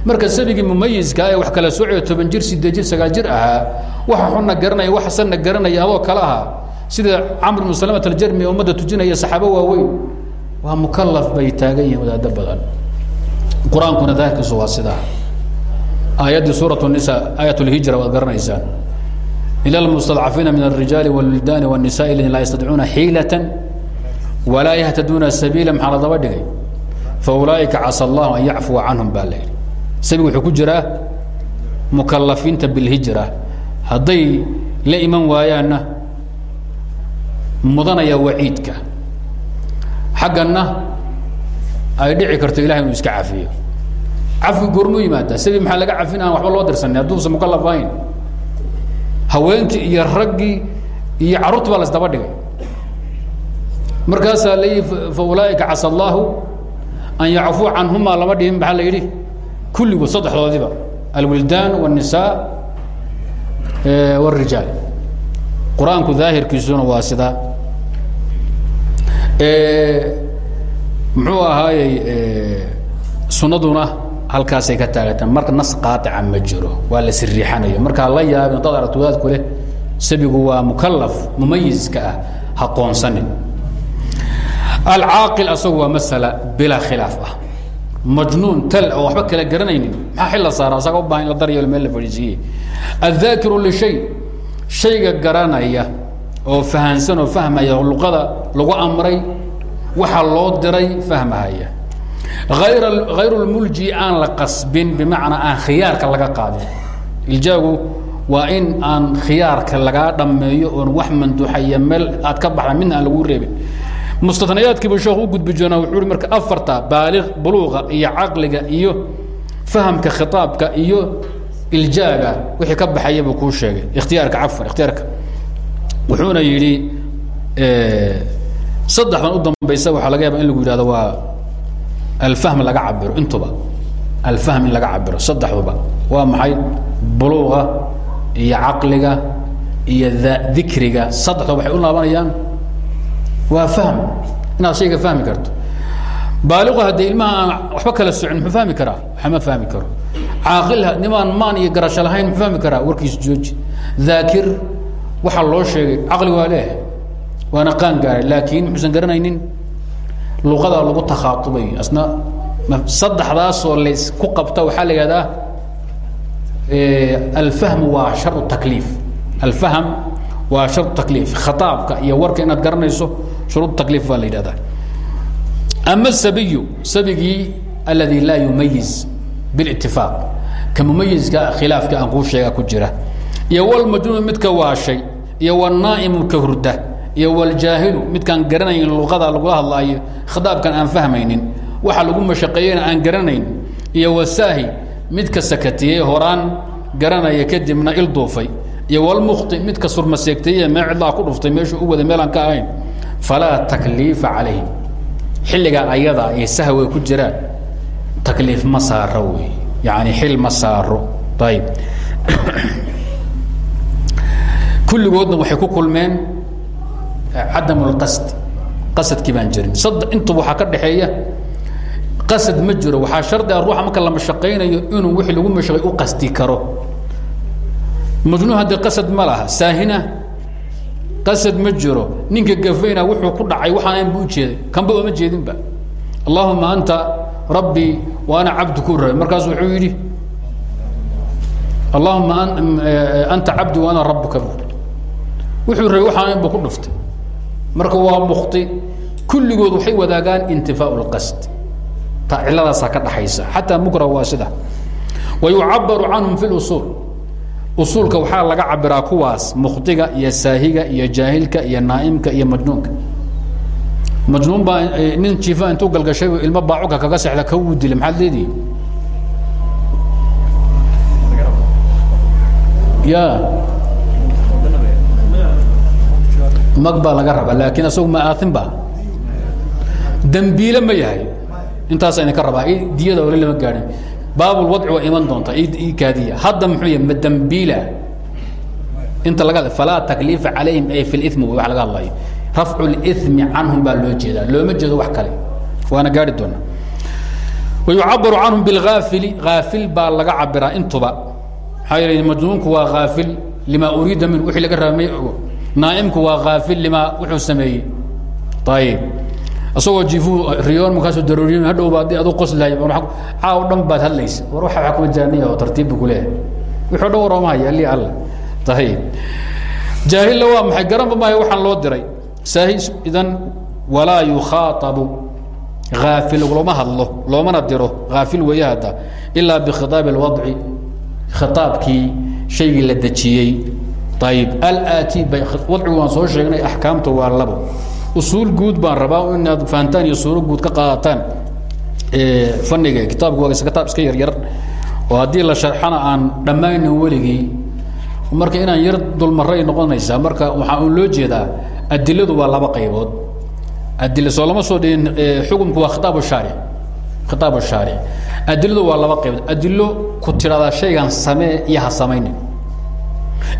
S1: marka sabigii mumayiska ee wax kala soociyo toban jir sideed jir sagaal jir ahaa waxa xunna garanaya wax sanna garanaya adoo kale ahaa sida camr bnu salamat aljarmi ee ummadda tujinaya saxaabo waaweyn waa mukalaf bay taagan yihiin wadaado badan qur-aankuna daahirkiisu waa sidaa aayaddii suuraة الnisa aayat اlhijra waad garanaysaan ilى اlmustadcafiina min الrijaali wاlwildaani wالnisaء اladina laa yastadicuuna xiilaة walaa yahtaduuna sabiila maxaa la daba dhigay faulaaئika casa اllahu an yacfuwa canhum baa la yidhi sabigu wuxuu ku jiraa mukalafiinta biاlhijra hadday la iman waayaanna mudanaya waciidka. Xaggana ay dhici karto ilahay inuu iska cafiyo. Cafwi goormuu yimaadaa sabi maxaa laga cafin waxba loo dirsanay. Hadduusan mukalaf ahayn. Haweenkii iyo raggii iyo carruurti baa la dhigay. Markaasaa la yidhi fa ulaaئika casa allahu an yacfuu canhuma lama dhihin maxaa la yidhi kulligood saddexdoodiba alwildaan والnisaa والrijaal qur-aanku daahirkiisuna waa sidaa muxuu ahaayey sunaduna halkaasay ka taagata marka nas qaaطica ma jiro waa la siriixanayo markaa la yaabin dad aragto wadaadku leh sabigu waa mukalaf mumayiska ah ha qoonsanin alcaaqil asagu waa masala bilaa khilaaf ah majnuun tal oo waxba kala garanaynin. Maxaa xil la saara? Asaga u baahan in la daryeelo meel la fadhiisiiyey aلdaakiru lishay shayga garanaya oo fahansan oo fahmaya luqada lagu amray waxa loo diray fahmahaya. Ayr hayru اlmulji aan la qasbin bimacnaa aan khiyaarka laga qaadin. Iljaagu waa in aan khiyaarka lagaa dhammeeyo oon wax manduuxaya meel aad ka baxda midna aan lagu reebin mustatnayaadkiibu sheekhu u gudbi joonaa wuxuu hi marka afarta baaliq buluuqa iyo caqliga iyo fahamka khitaabka iyo iljaaga wixii ka baxaya buu kuu sheegay. Ikhtiyaarka cafan ikhtiyaarka. Wuxuuna yidhi saddexdan u dambaysa waxaa laga yaaba in lagu yidhahdo waa alfahm laga cabiro intuba. Alfahm in laga cabiro saddexduba. Waa maxay? Buluuqa iyo caqliga iyo dikriga saddexduba waxay u laabanayaan waa fahm. Inaad shayga fahmi karto. Baaliqu haddii ilmaha aan waxba kala socin muxuu fahmi karaa? Waxma fahmi karo. Caaqil nimaan maan iyo garasho lahayn muxuu fahmi karaa? Warkiisa jooji. Daakir waxaa loo sheegay caqli waa leeh waana qaan gaaray. Laakiin muxuusan garanaynin luqadaa lagu takhaatubay. Asna saddexdaasoo lays ku qabta waxaa la yihahdaa alfahm waa shar takliif. Alfahm waa shar takliif. Khataabka iyo warka inaad garanayso shuruud takliif baa la yidhahdaa ama sabiyu sabigii aladi laa yumayiz bilitifaaq ka mumayiska khilaafka aan kuu ku jira iyo walmajnuun midka waashay iyo wanaa'imu ka hurda iyo waljaahilu midkaan garanayn luqada lagula hadlaayo khitaabkan aan fahmaynin waxa lagu mashaqeeyena aan garanayn iyo wasaahi midka sakatiyey horaan garanaya kadibna il duufay iyo walmukhti midka surmaseegtay meel cidlaa ku dhuftay meeshuu u waday meelaan ka ahayn falaa takliifa calayhim xilligaa ayadaa ee sahway ku jiraan takliif ma saaro wey yani xil ma saaro ayib kulligoodna waxay ku kulmeen cadam اlqasd qasadkii baan jirin intuba waxaa ka dhexeeya qasad ma jiro waxaa shardi a ruuxa marka la mashaqaynayo inuu wixii lagu mashaqay u qasti karo majnuun haddii qasad ma laha saahina qasad ma jiro ninka gafayna wuxuu ku dhacay waxaan bu ujeeday kanba ooma jeedinba. Allahuma anta rabbii wa ana cabdi ku rabay markaasu wuxuu yidhi allahuma anta cabdi wa ana rabuka wuxuu rabay waxaan bu ku dhuftay. Marka waa mukti kulligood waxay wadaagaan intifaau اlqasd ta ciladaasaa ka dhaxaysa. Xataa mukrah waa sida. Wayucabaru canhum fi اlusuul usuulka waxaa laga cabiraa kuwaas mukhdiga iyo saahiga iyo jaahilka iyo naa'imka iyo majnuunka. Majnuun baa nin jiifa intuu galgashay ilmo baacuka kaga sexda ka wuu dilay maxaad leedihi ya mag baa laga rabaa laakiin asagu ma aain ba dembiile ma yahay. Intaasa idinka rabaa. Diyada ole lama gaadhin baabulwadci waa iman doonta kaadiya hadda muxuu ma dembiila inta laga hadla falaa takliifa calayhim ay fi limi wax laga hadlayo rafcu limi canhum baa loo jeedaa. Looma jeedo wax kale. Waana gaari doona. Wayucabaru canhum biاlgaafili gaafil baa laga cabiraa intuba. Maxaa yeele majnuunku waa gaafil lima uriida min wixii laga raba naa'imku waa gaafil lima wuxuu sameeyey. Ayib isagoo jiifuu riyoon markaasuu darooriyin hadhow ba haddii adu qoslahay caaw dhan baad hadlaysa. War waa kuma jaaniya oo tartiibba ku leeyahay. Wixii o dhan waromahaya li alla. Ayib jaahilla waa maxay? Garanba maayo waxaan loo diray. Saahi idan walaa yukhaaabu aafil looma hadlo loomana diro aafil weeye hadda ilaa bikhiaab اlwadci khiaabkii shaygii la dejiyey. Ayib alaati wadcigu waan soo sheegnay axkaamta waa labo usuul guud baan rabaa inaad fahantaan iyo suuro guud ka qaadataan faniga kitaabku waa kitaab iska yaryar oo haddii la sharxana aan dhammaynin weligii marka inaan yar dulmaray noqonaysaa marka waxaa un loo jeedaa adiladu waa laba qaybood. Adil soo lama soo dhigin xukumku waa khitaab shaaric khitaab shaaric adiladu waa laba qaybood. Adilo ku tidhahdaa shaygan samee iyo ha samaynin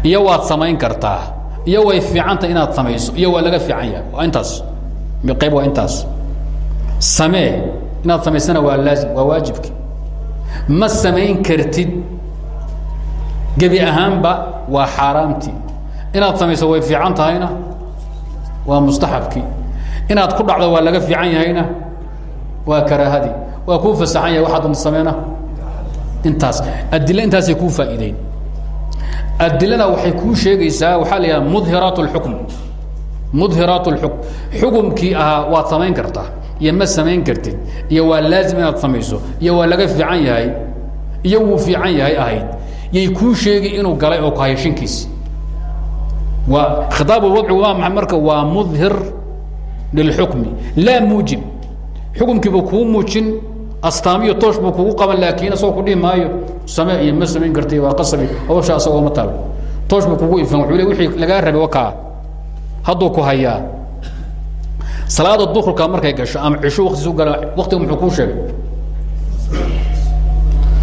S1: iyo waad samayn kartaa iyo way fiicanta inaad samayso iyo waa laga fiican yahay. Waa intaas. Qayb waa intaas. Samee. Inaad samaysana waa laazim waa waajibki. Ma samayn kartid. Gebi ahaanba waa xaaraamtii inaad samayso way fiican tahayna waa mustaxabkii inaad ku dhacdo waa laga fiican yahayna waa karaahadii waa kuu fasaxan yahay waxaa doonta sameena. Intaas. Adilo intaasay kuu faa'iideyn adilada waxay kuu sheegaysaa waxaa la yidhaha mudhiraat اlxukm mudhiraat اlxukm xukumkii ahaa waad samayn kartaa iyo ma samayn kartid iyo waa laazim inaad samayso iyo waa laga fiican yahay iyo wuu fiican yahay ahayd. Yay kuu sheegi inuu galay oo kahayashinkiisi waa khitaab wadci waa maay marka waa mudhir lilxukmi laa muujib xukumkiibu kuu muujin astaamiyo toosh buu kugu qaban laakiin asagoo kudhihi maayo same iyo ma samayn kartay waa qasabi hawsha asagoo ma taalo toosh buu kugu ifan wuxuu le wixii lagaa rabay wakaa hadduu ku hayaa. Salaada duhurka markay gasho ama cisho waktiis u gala waktiga muxuu kuu sheegay?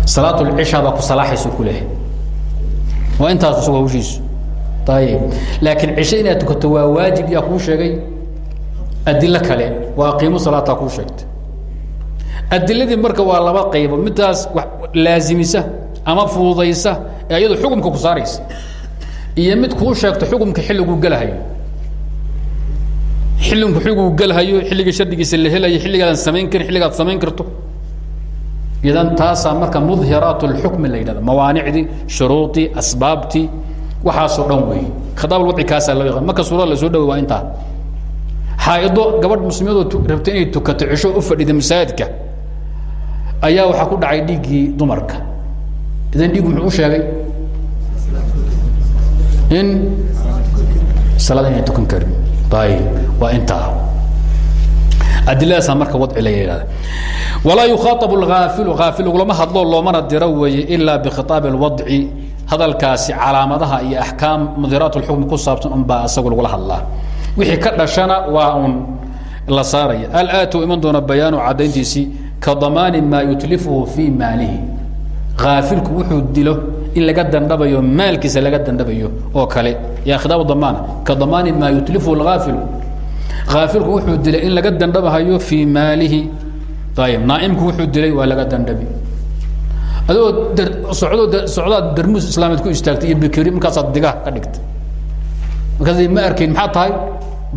S1: Salaatulcisha baa ku salaaxaysu ku lehay waa intaas isagoo hawshiisu ayib laakiin cisho inaad tukato waa waajib yaa kuu sheegay? Adilo kale waa aqiimo salaataa kuu sheegtay adiladii marka waa laba qaybo midaas laazimisa ama fududaysa ee iyado xukumka ku saaraysa iyo mid kuu sheegto xukumka xilliguu gelahayo xilligu xilliguu gelhayo xilliga shardigiisa la helayo xilligaadan samayn karin xilligaad samayn karto. Idan taasaa marka mudhiraat اlxukmi la yidhahda mawaanicdii shuruudii asbaabtii waxaasoo dhan weeye. Khitaab wadci kaasaa loo yaqaan. Marka suurada la dhawo waa intaa. Xaaido gabadh muslimadoo rabta inay tukato cisho u fadhida masaajidka ayaa waxaa ku dhacay dhiiggii dumarka idan dhiiggu muxuu u sheegay in salada inay tukan karin ayib waa intaa adiladaasa marka wadci la yidhahda walaa yukhaaطabu اlghaafilu haafil lagulama hadlo loomana diro weeye ilaa bikhitaabi اlwadci hadalkaasi calaamadaha iyo axkaam mudiraat اlxukm ku saabsan un baa isagu lagula hadlaa wixii ka dhashana waa un la saaraya alaatu iman doona bayaanu caddayntiisii ka damaani maa yutlifuhu fii maalihi. Haafilku wuxuu dilo in laga dandhabayo maalkiisa laga dandhabayo oo kale. Yaa khitaab damaan ka damaani maa yutlifuhu اlghaafilu haafilku wuxuu dilay in laga dandhabahayo fii maalihi. Ayib naaimku wuxuu dilay waa laga dandhabi adoo socdo socdaad darmuus islaameed ku istaagtay iyo bikeri markaasaad digaha ka dhigtay. Markaas ma arkayn maxaa tahay?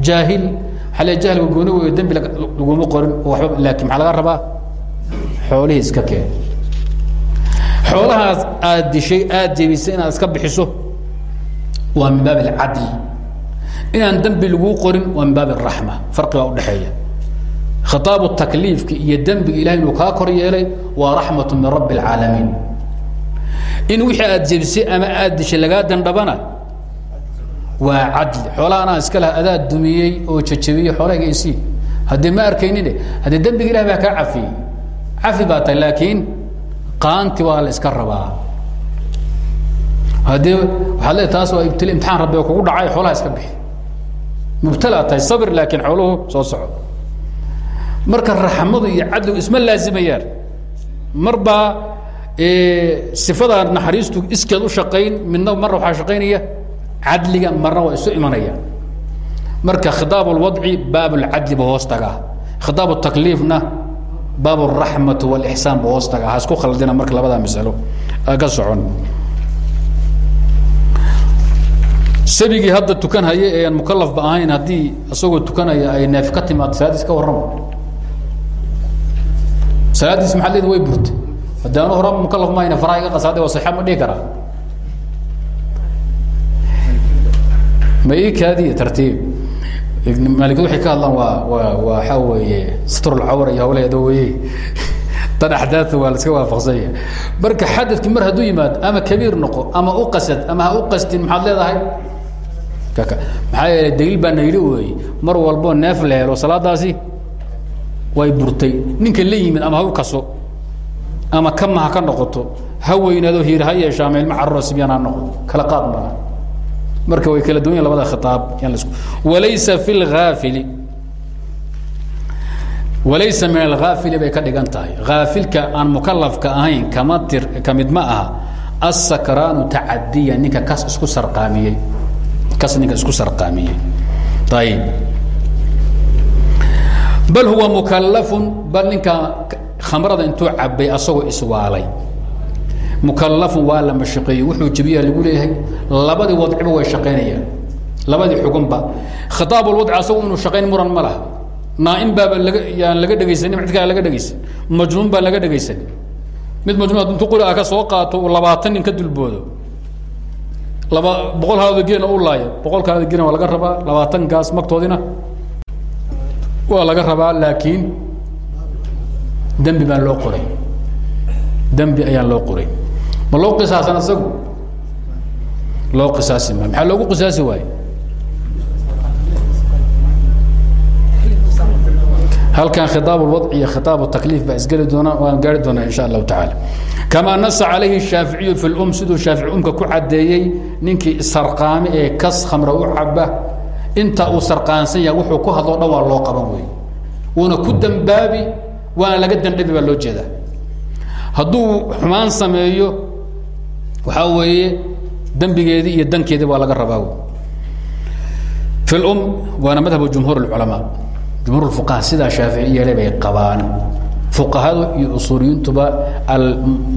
S1: Jaahil waxaa le jahliga gooni weyo dembi laguma qorin oo waxba laakiin maxaa laga rabaa xoolihii iska keen xoolahaas aad dishay aad jebisay inaad iska bixiso waa min baab alcadl inaan dembi laguu qorin waa min baab araxma farqi baa udhexeeya khitaabu takliifki iyo dembiga ilahay inuu kaa kor yeelay waa raxmatu min rabbi اlcaalamiin in wixii aad jebisay ama aad dishay lagaa dandhabana waa cadli. Xoolaha iska laha adaa dumiyey oo jajabiyey xoolahayga isii. Haddii ma arkaynine haddii dembiga ilahi baa kaa cafiyey cafi baa tahay laakiin qaanti waa la iska rabaa haddii waxaad leedahay taas waa ibtila imtixaan rabbi oo kugu dhacay xoolaha iska bixi mubtala tahay sabir laakiin xooluhu soo soco marka raxmadu iyo cadligu isma laazimayaan mar baa sifadaa naxariistu iskeed u shaqayn midna marna waxaa shaqaynaya cadliga marna waa isu imanaya marka khitaab اlwadci baab اlcadli ba hoos tagaa khitaab الtakliifna baab الraxmati واlixsaan ba hoos tagaa ha isku khaldina marka labadaa masalo ka socon sabigii hadda tukan haya ee aan mukalafba ahayn haddii isagoo tukanaya ay neef ka timaad salaadiis ka warrama salaadiis maxaa leed way burta haddii anu hora mukalaf mahayna faraha iga qasaade waa saxa ma dhihi karaa ma ii kaadiya tartiib maalikadu waxay ka hadlaan waxaa weeye satrulcawra iyo hawleeda weye tan axdaadta waa la iska waafaqsanya. Marka xadadki mar hadduu yimaado ama kabiir noqo ama u qasad ama ha u qastin maxaad leedahay? Maxaa yeelay daliil baa na yidhi weeye mar walboo neef la helo salaadaasi way burtay. Ninka la yimid ama ha u kaso ama kama ha ka noqoto ha weynaado hiir ha yeesho ama ilmo caruro sibyaan ha noqdo kala qaad maa marka way kala duwan yahin labada khitaab walaysa fi lhaafili walaysa min alhaafili bay ka dhigan tahay. Haafilka aan mukalafka ahayn kama tir ka mid ma aha asakraanu tacadiya ninka kas isku sarqaamiyey. Kas ninka isku sarqaamiyey. Ayib bal huwa mukalafun bal ninka khamrada intuu cabay asagoo iswaalay mukalafun waa la mashaqeeyey. Wuxuu jebiyaa lagu leeyahay. Labadii wadciba way shaqaynayaan. Labadii xugunba khitaab lwadci inuu shaqayn muran ma laha. Naaim baaba laga yaan laga dhegaysanin mid kale laga dhegaysan majnuun baa laga dhegaysan mid majnuun intuu quri ah ka soo qaato labaatan nin ka dulboodo. Laba boqol haada geena u laayo. Boqolka haada geena waa laga rabaa. Labaatankaas magtoodina waa laga rabaa. Laakiin dembi baan loo qoray. Dembi ayaan loo qoray ma loo qisaasan isagu? Loo qisaasi maayo maxaa loogu qisaasi waaye halkan khiaab اwadc iyo khiaab takliif baa isgeli doonaa waan gaari doonaa insha allahu tacaala. Kamaa nasa calayhi shaaficiyu fi lum siduu shaafici umka ku caddeeyey ninkii sarqaami ee kas khamra u caba inta uu sarqaansan yahay wuxuu ku hadloo dhan waa loo qaban wey wuuna ku dambaabi waana laga dendhabi baa loo jeedaa. Hadduu xumaan sameeyo waxaa weeye dembigeedii iyo dankeedii waa laga rabaa. Fi lum waana madhabu jumhuur اculamaa jumhuur fuqaha sidaa shaafici yeelay bay qabaan. Fuqahadu iyo usuuliyintuba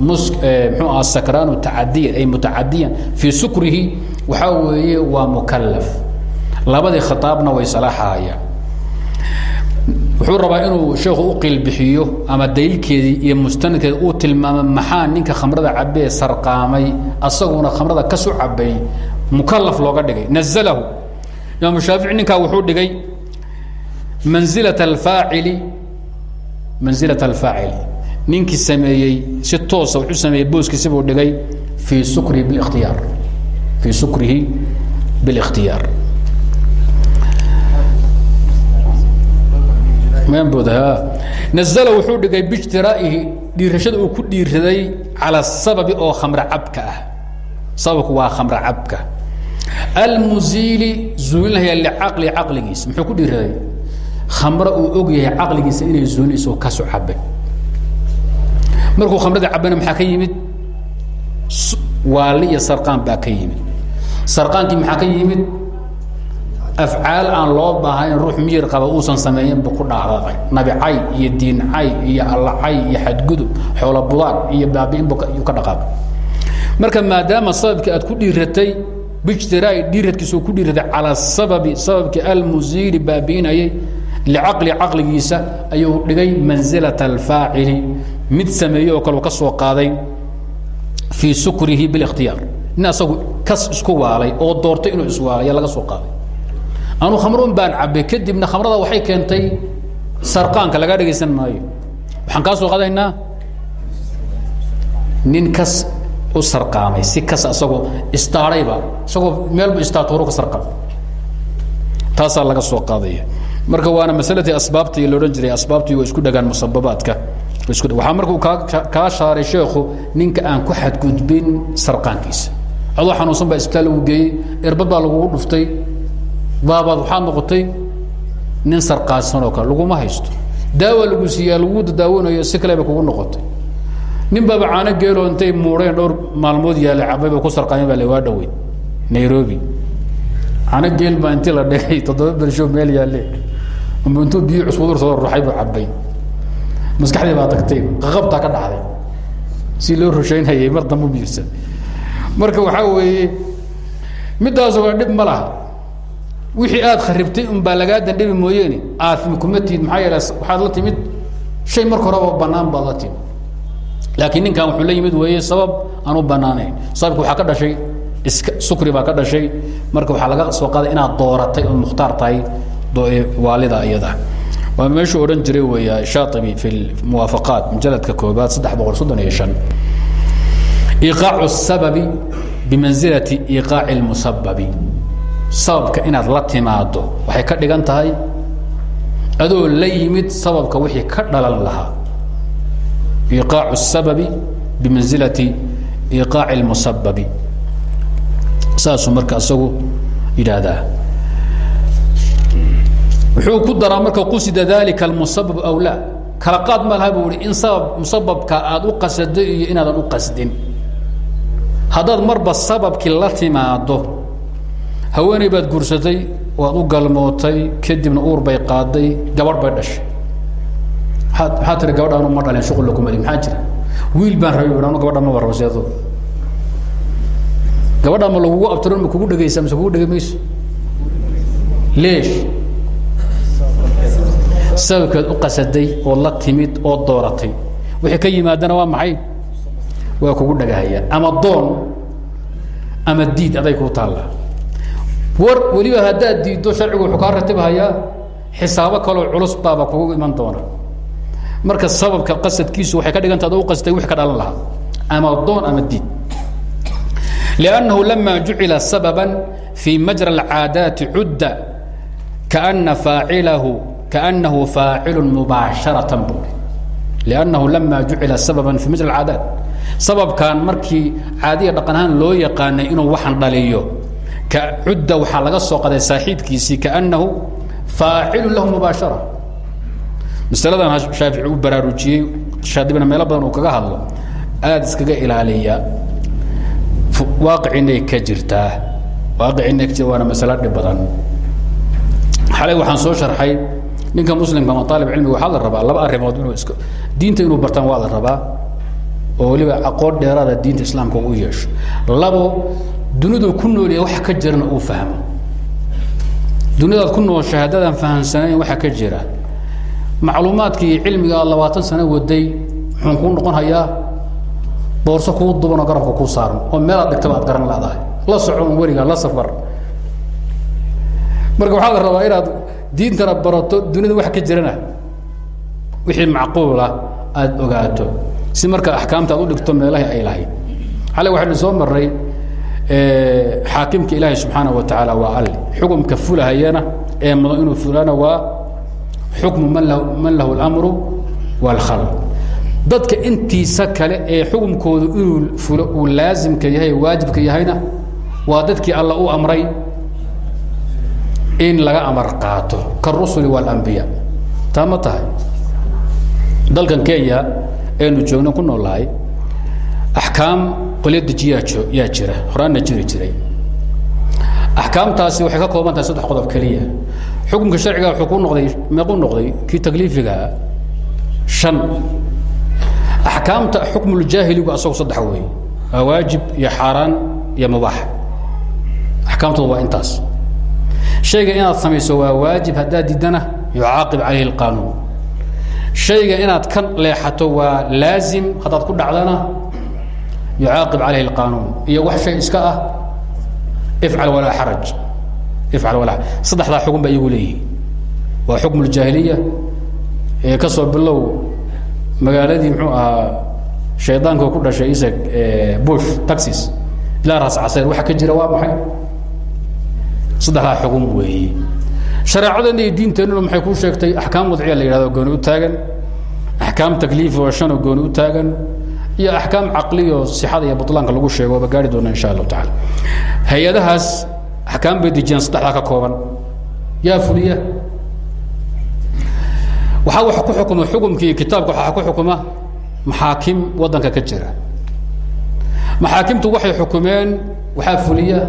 S1: mxuu aha sakraanu tacadiyan ay mutacadiyan fii sukrihi waxaa weeye waa mukalaf labadii khitaabna way salaaxahayaan wuxuu rabaa inuu sheekhu u qilbixiyo ama daliilkeedii iyo mustanadkeeda uu tilmaamo maxaa ninka khamrada cabee sarqaamay asaguna khamrada kasu cabay mukalaf looga dhigay. Nazalahu imaam shaafici ninkaa wuxuu dhigay manzilat alfaacili manzilat alfaacili. Ninkii sameeyey si toosa ah wuxuu sameeyey booskiisibuu dhigay fii sukrihi biikhtiyaar fii sukrihi bilikhtiyaar. Nazla wuxuu dhigay bijtiraa'ihi dhiirashada uu ku dhiiraday calى sababi oo khamra cabka ah. Sababku waa khamra cabka. Almuziili zuulinaya licaqli caqligiis. Muxuu ku dhiiraday khamro uu og caqligiisa inay zuulinayso kasu cabay markuu khamradii cabayna maxaa ka yimid? Waali iyo sarqaan baa ka yimid. Sarqaankii maxaa ka yimid afcaal aan loo baahayn ruux miyir qaba uusan sameeyanba ku dhaadaqay nabicay iyo diincay iyo allacay iyo xadgudub xoolo budaad iyo baabiinbu ka dhaqaaq marka maadaama sababkii aad ku dhiiratay bijtiraa'i dhiiradkiisuu ku dhiiratay calaa sababi sababkii almusiili baabi'inayay licaqli caqligiisa ayuu dhigay mansilata alfaacili mid sameeyey oo kale ka qaaday fii sukrihi bilikhtiyaar nin asagu kas isku waalay oo doortay inuu iswaalaya laga soo qaaday anu khamrun baan cabay kadibna khamrada waxay keentay sarqaanka lagaa dhegaysan maayo. Waxaan kaa soo qadaynaa nin kas u sarqaamay si kas asagoo istaadhayba isagoo meelbu istaatuuro ka sarqam taasaa laga soo qaadaya. Marka waana masaladii asbaabta iyo laodhan jiray asbaabtii waa isku dhagaan musababaadka. Waxaa markuu kaa kaa shaaray sheekhu ninka aan ku xadgudbin sarqaankiisa. Adoo xanuunsan baa isbitaal lagu geeyey erbad baa lagugu dhuftay baabaad waxaad noqotay nin sarqaansan oo kale. Laguma haysto. Daawa lagu siiyaa lagu dadaawanayo si kale bay kugu noqotay. Nin baaba caano geeloo intay muudheen dhowr maalmood yaallay cabayba ku sarqaamay baa lawaa dhawey nairobi. Caano geel baa intii la dhigay toddoba bersho meel yaalle ama intuu biyo cusbudur soo ruxay buu cabay maskaxdii baa tagtay qaqabtaa ka dhacday. Si loo rushaynayay mar dambu biirsan. Marka waxaa weeye middaas waa dhib ma laha wixii aad kharibtay un baa lagaa dandhabi mooyeene aafmi kuma tihid maxaa yeele waxaad la timid shay marka horeba bannaan baad la timid. Laakiin ninkan wuxuu la yimid weeye sabab aan u bannaanayn. Sababka waxaa ka dhashay iska sukri baa ka dhashay. Marka waxaa laga soo qaaday inaad dooratay ood mukhtaar tahay waalida iyada. Waa meeshuu odhan jiray weeya shaatibi fi muwaafaqaat mujaladka koobaad saddex boqol soddon iyo shan. Iqaacu sababi bimansilati iqaaci lmusababi sababka inaad la timaado waxay ka dhigan tahay adoo la yimid sababka wixii ka dhalan lahaa. Iqaacu sababi bimansilati iqaaci lmusababi saasuu marka isagu yidhaahdaa. Wuxuu ku daraa marka qusida dalika almusabab aw laa. Kala qaad ma laha buu ihi in sabab musababka aad u qasado iyo inaadan u qasdin. Haddaad marba sababkii la timaado haweeney baad guursatay waad u galmootay kadibna uur bay qaaday gabadh bay dhashay. Aa maxaa tiri gabadhaanu ma dhalin shuqul lakumadi maxaa jira? Wiil baan rabay anu gabadha maba rabo seedo gabadha ma lagugu abtiron ma kugu dhegaysa mise kugu dhegi mayso? Leesh. Sababkeed u qasaday ood la timid ood dooratay. Wixii ka yimaadana waa maxay? Waa kugu dhagahaya ama doon ama diid aday kuu taalla war weliba haddaad diiddo sharcigu wuxuu kaa ratibhayaa xisaabo kaloo culus baaba kugu iman doona marka sababka qasadkiisu waxay ka dhiganta ad u qastay wix ka dhalan lahaa ama doon ama diid. Liannahu lama jucila sababan fii majra alcaadaati cudda kaana faacilahu kaanahu faacilu mubaasharatan buuli liannahu lama jucila sababan fii majra alcaadaat sababkan markii caadiya dhaqan ahaan loo yaqaanay inuu waxan dhaliyo udda waxaa laga soo qaday saaxiibkiisii kaannahu faacilu lahu mubaashara. Masaladan shaafici u baraarujiyey shaadibina meelo badan uu kaga hadlo aada iskaga ilaaliya. Waaqiciinay ka jirtaa. Waaqiciinay ka jirta waana masalo dhib badan. Xalay waxaan soo sharxay ninka muslimka ama aalib cilmiga waxaa la rabaa laba arrimood inuu isk diinta inuu bartaan waa la rabaa oo weliba aqoon dheeraada diinta islaamka u yeesho. Labo dunidu ku noolyahay waxa ka jirana uu fahmo. Dunidaad ku noosha haddaadan fahamsanayn waxa ka jira. Macluumaadkii cilmiga aad labaatan sano waday muxuu kuu noqon hayaa boorso kuu dubanoo garabka kuu saaran oo meelaad dhigtaba aad garan leedahay la soco un weligaa la safar. Marka waxaa la rabaa inaad diintana barato dunida wax ka jirana. Wixii macquulah aada ogaato. Si marka axkaamta ad u dhigto meelahii ay lahayd. Xale waxaynu soo maray xaakimka ilaahi subxaana wa tacaala waa alle xukumka fulahayana ee mudan inuu fulana waa xukmu man lahu man lahu اlamru wاlkhalq dadka intiisa kale ee xukumkoodu inuu fulo uu laasimka yahay waajibka yahayna waa dadkii alla u amray in laga amar qaato kaالrusuli wاlambiya taa ma tahay dalkan kenya eenu joogno ku noolahay axkaam qolyo dejiyaa jira horaanna jiri jiray. Axkaamtaasi waxay ka kooban tahay saddex qodob keliya. Xukunka sharciga wuxuu ku noqday meequu noqday kii takliifigaa shan. Axkaamta xukmuljaahiligu asagu saddex weey waa waajib iyo xaaraan iyo mubaax. Axkaamtooda waa intaas. Shayga inaad samayso waa waajib haddaad diidana yucaaqib calayhi اlqaanuun shayga inaad ka leexato waa laazim haddaad ku dhacdana yucaaqib calayhi اlqaanuun iyo wax shay iska ah ifcal walaa xaraj ifcal walaa saddexdaa xugun ba iyagu leeyihi waa xukmu اljaahiliya ee ka soo bilow magaaladii muxuu ahaa shaydaanka ku dhashay isag bush taxis ilaa raas casayr waxa ka jira waa maxay saddexdaa xugum weeye shareecadeenna iyo diinteennuna maxay kuu sheegtay axkaam wadciya la yidhahdo gooni u taagan iyo axkaam caqliyo sixada iyo butlaanka lagu sheego ba gaari doona insha allahu tacala hay'adahaas axkaam bay dejiyaan saddexdaa ka kooban. Yaa fuliya? Waxaa wax ku xukuma xukumkii kitaabka waxaa ku xukuma maxaakim waddanka ka jira. Maxaakimtu waxay xukumeen waxaa fuliya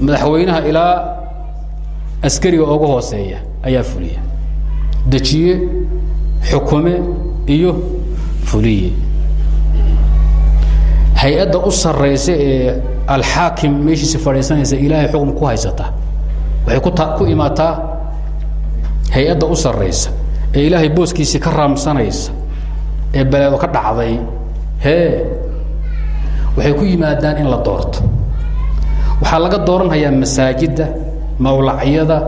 S1: madaxweynaha ilaa askariga ugu hooseeya ayaa fuliya. Dejiye xukume iyo fuliye hay'adda u saraysa ee alxaakim meeshiisi fadhiisanaysa ilaahay xukum ku haysata. Waxay ku ta ku imaataa hay'adda u saraysa ee ilaahay booskiisii ka raamsanaysa ee baleedo ka dhacday. Hee waxay ku yimaadaan in la doorto. Waxaa laga dooranhayaa masaajidda mawlacyada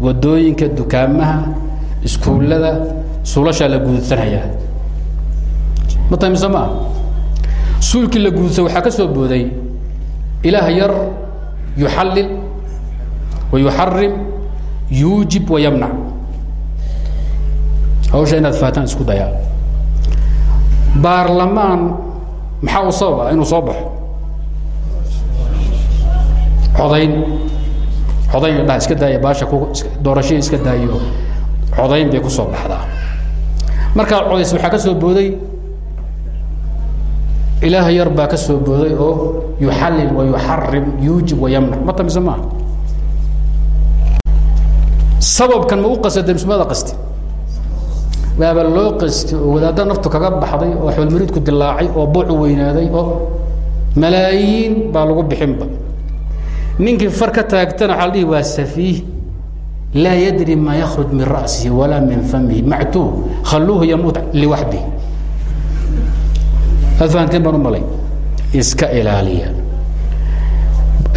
S1: waddooyinka dukaamaha iskuullada suulashaa la guudsanhayaa ma suulkii la guudsa waxaa ka soo booday. Ilaah yar yuxallil wa yuxarim yuujib wa yamnac hawsha inaad fahataan isku dayaa baarlamaan maxaa u sabab ah inuu soo baxo. Codayn. Codayn dhaha iska daaya baasha ku doorashadii iska daayo. Codayn bay ku soo baxdaa. Markaa codays waxaa ka soo booday ilaah yar baa ka soo booday oo yuxallil wa yuxarim yuujib wa yamnac ma tamise maaha sababkan ma u qasada mismada qasti waaba loo qasti oo wadaadda naftu kaga baxday oo xulmariidku dilaacay oo buucu weynaaday oo malaayiin baa lagu bixinba. Ninkii far ka taagtana waxaa la waa safiih laa yadri ma yakhruj min ra'sihi walaa min famihi mactuub khalluuhu yamuut liwaxdih aad fahanteen baan u malay iska ilaaliya.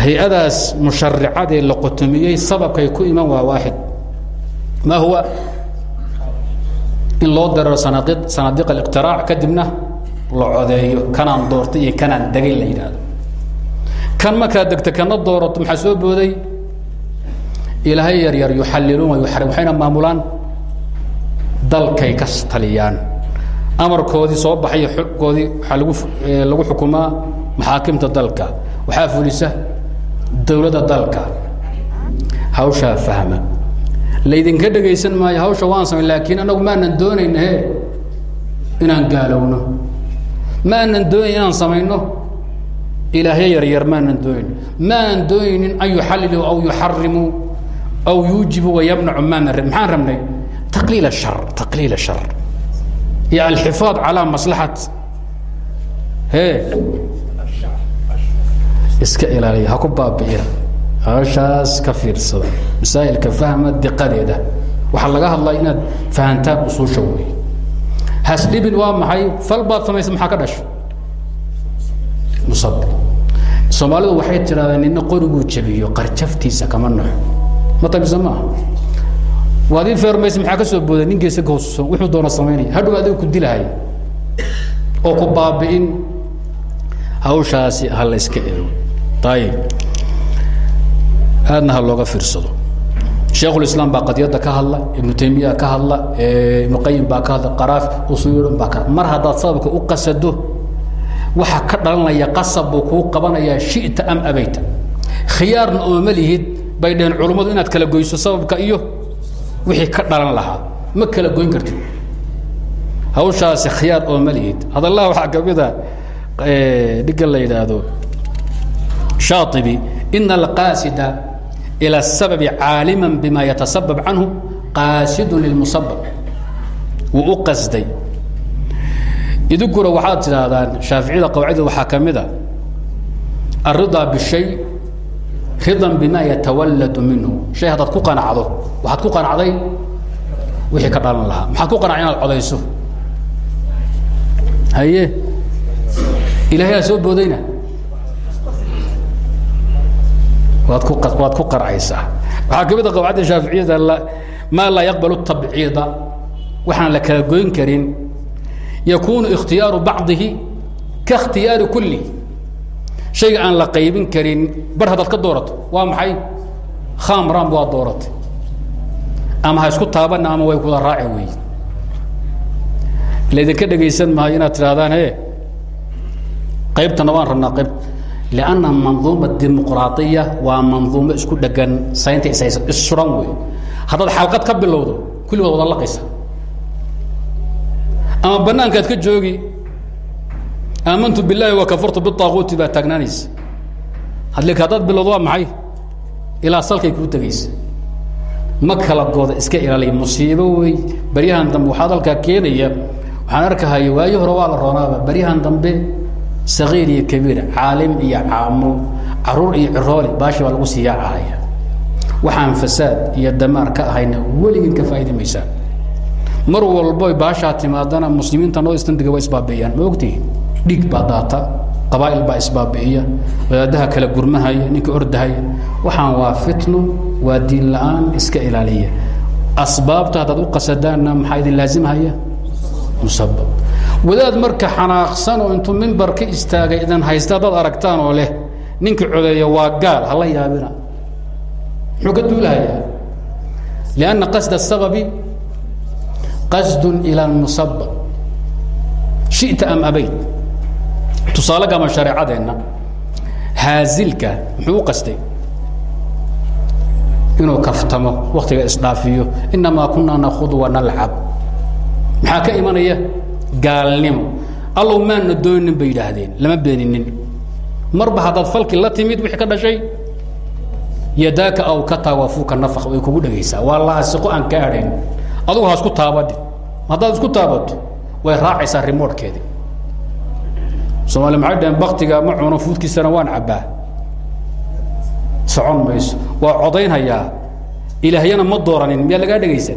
S1: Hay'adaas musharicadee la qotomiyey sababkay ku iman waa waaxid. Ma huwa? In loo dararo sanaqid sanaadiq aliqtiraac kadibna la codeeyo kanaan doortay iyo kanaan degay la yidhaahdo. Kan markaa degta kana doorato maxaa soo booday? Ilaahay yar yar yuxalliluun yuxarim waxayna maamulaan dalkay ka taliyaan amarkoodii soo baxay xogkoodii waxaa lagu xukumaa maxaakimta dalka. Waxaa fulisa dowladda dalka. Hawshaa fahma. Laydinka dhegaysan maayo hawsha waan samay laakiin anagu maanan doonayna he inaan gaalowno. Maanan doonayn inaan samayno. Ilaahyo yaryar maanan doonayn. Maanan doonaynin an yuxalliluu aw yuxarimuu aw yuujibu wayamnacu maanan maxaan rabnay? Taqliil ashar taqliil ashar iyo alxifaad calaa maslaxat. He. Iska ilaaliya ha ku baabi'ina hawshaas ka fiirsada. Masaa'ilka fahma diqadeeda. Waxaa laga hadlaya inaad fahantaan usuusha wey hasdhibin waa maxay? Fal baad samaysa maxaa ka dhasha musab. Soomaalidu waxay tidhahdeen nina qoriguu jabiyo qarjaftiisa kama naxo ma tabisa maaha waad ii feermaysa maxaa ka soo booday? Nin geesa kahoosusan wuxuu doona samaynaya hadhow adiga ku dilahay oo ku baabi'in hawshaasi ha la iska eego. Ayib aadna ha looga fiirsado. Sheekhulislaam baa qadiyadda ka hadla ibnu taymiya ka hadla ibnuqayim baa ka hadla qaraaf usuuyodhan baa ka mar haddaad sababka u qasado waxa ka dhalanaya qasab buu kuu qabanayaa shita am abayta. Khiyaarna ooma lihid bay dhaheen culummadu inaad kala goyso sababka iyo wixii ka dhalan lahaa ma kala goyn kartid hawshaasi khiyaar ooma lihid hadallaha waxaa kamida dhiga la yidhaahdo shaaibi ina alqaasida ilى الsababi caalima bima yatasabab canhu qaasidu lilmusabab wuu u qasday idinkuna waxaad tidhaahdaan shaaficiyada qawacida waxaa ka mida الriضا bshay ridan bima yatawalladu minhu. Hay haddaad ku qanacdo waaad ku qanacday? Wixii ka dhalan lahaa. Maxaad ku qanacay inaad codayso? Haye. Ilaahyaa soo boodayna. Waad ku waad ku qanacaysaa waxaa ka mid ah a qawcadda shaaficiyada maa laa yaqbal اtabciida waxaan la kala goyn karin. Yakunu ikhtiyaaru bacdihi kaاkhtiyaari kulih shayga aan la qaybin karin bar haddaad ka doorato waa maxay? Khamran waa dooratay. Ama ha isku taabana ama way kuda raaci wey laydinka dhegaysan maayo inaad tidhahdaan he qaybtana waan rabnaa qayb. Lianna manduuma dimuqraadiya waa manduumo isku dhegan saynta is issuran wey haddaad xalqad ka bilowdo kulligood wada laqaysa ama banaankaad ka joogi aamantu biاllahi wa kafartu biطaaquuti baa taagnaanaysa. Hadlika haddaad bilowdo waa maxay? Ilaa salkay kuu tegaysa ma kala gooda iska ilaaliya musiibo wey baryahan dambe waxaad halkaa keenaya waxaan arkahaya waayo hore waa la roonaaba. Baryahan dambe sagiir iyo kabiir caalim iyo caamo carruur iyo cirooli baashi baa lagu siyaacahaya waxaan fasaad iyo damaar ka ahayna weligin ka faa'idi maysaan mar walbo baashaa timaadana muslimiinta noo istandiga waa isbaabi'iyaan ma ogtihi dhiig baa daata qabaa'il baa isbaabi'iya wadaadaha kala gurmahaya ninka ordahaya waxaan waa fitno waa diin la'aan iska ilaaliya. Asbaabta haddaad u qasadaanna maxaa idin laazimhaya musabab wadaad marka xanaaqsan oo intuu mimbar ka istaagay idan haysta haddaad aragtaan oo leh ninka codeeya waa gaal hala yaabina. Muxuu ka duulahayaa? Lianna qasda asababi qasdun ila almusabab shita am abayd tusaale gama shareecadeenna haazilka muxuu u qastay? Inuu kaftamo waktiga isdhaafiyo inamaa kunaa nakhud wanalcab maxaa ka imanaya? Gaalnimo. Allow maana doonin bay yidhaahdeen. Lama beeninin. Marba haddaad falki la timid wixii ka dhashay? Yadaaka aw ka taawafuuka nafaq way kugu dhegaysaa waa laasiqo aan ka adhayn adugu ha isku taabadhi haddaad isku taabato way raacaysaa rimoodhkeedii soomaaliya maxay dhaheen baktiga ma cuno fuudkiisana waan cabbaa. Socon mayso. Waa codaynhayaa ilaahyana ma dooranin miyaa lagaa dhegaysa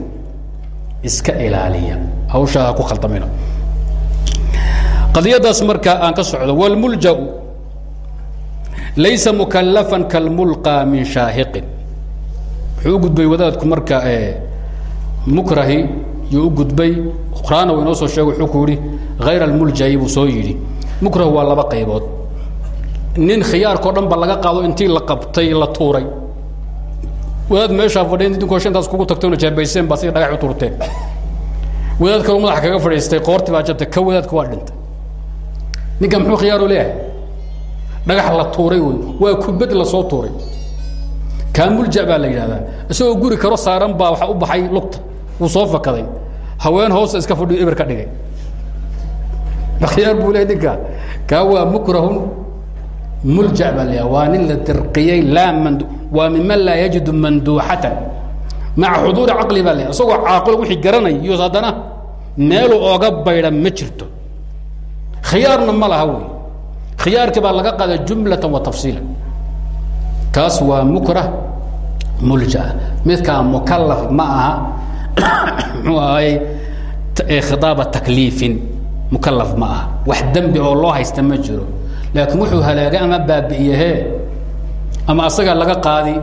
S1: iska ilaaliya. Hawshaa ha ku khaldamina qadiyadaas marka aan ka socdo wاlmuljau laysa mukalafan kalmulqى min shaahiqin. Wuxuu u gudbay wadaadku marka mukrahi yuu u gudbay. Qur'aana uu inoo soo sheegay wuxuu ku yihi hayr almulja'i buu soo yidhi mukrah waa laba qaybood. Nin khiyaarkao dhan ba laga qaado intii la qabtay la tuuray. Wadaad meeshaa fadhiya idinkoo shantaas kugu tagtayna jeebayseen baa siga dhagax u tuurteen. Wadaad kaloo madaxa kaga fadhiistay qoorti baa jabtay ka wadaadka waa dhintay. Ninkan muxuu khiyaaru leeyahay? Dhagax la tuuray wey waa kubad la soo tuuray. Kaa mulja baa la yidhahdaa. Isagoo guri karo saaran baa waxa u baxay lugta. Wuu soo fakaday. Haween hoosta iska fadhiyo eber ka dhigay khiyaar buu leeyahy ninka kaa waa mukrahun mulja baa la waa nin la dirqiyey laa mand waa miman laa yajidu manduuxatan. Maca xuduuri caqli baa la isagoo caaqilo wixii garanay iyo haddana meeluu ooga baydha ma jirto. Khiyaarna ma laha wey khiyaarkii baa laga qaaday jumlatan wa tafsiila kaas waa mukrah mulja midkaa mukalaf ma aha. Muxuu ahay khiaaba takliifin mukalaf ma aha wax dembi oo loo haysta ma jiro. Laakiin wuxuu halaagay ama baabi'iyehe ama asagaa laga qaadi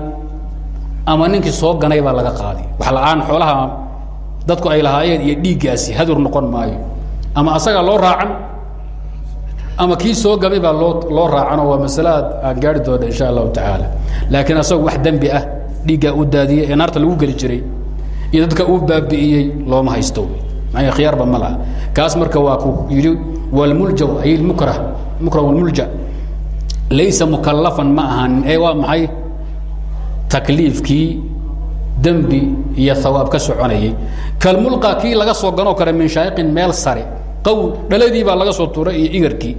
S1: ama ninkii soo ganay baa laga qaadi. Wax la'aan xoolaha dadku ay lahaayeen iyo dhiiggaasi hadur noqon maayo. Ama asagaa loo raacan ama kii soo gamay baa loo loo raacanoo waa masale aan gaari doona insha allahu tacaala. Laakiin asaga wax dembi ah dhiiggaa u daadiyey ee naarta lagu geli jiray iyo dadka uu baabi'iyey looma haysto khiyaarba ma laha. Kaas marka waa ku yidhi walmulja ay mukrah. Mukrah walmulja laysa mukalafan ma ahan. Ee waa maxay? Takliifkii dembi iyo hawaab ka soconayay. Kalmulqa kii laga soo ganoo kale min shaa'iqin meel sare. Qaw dhaladii baa laga soo tuuray iyo igarkii.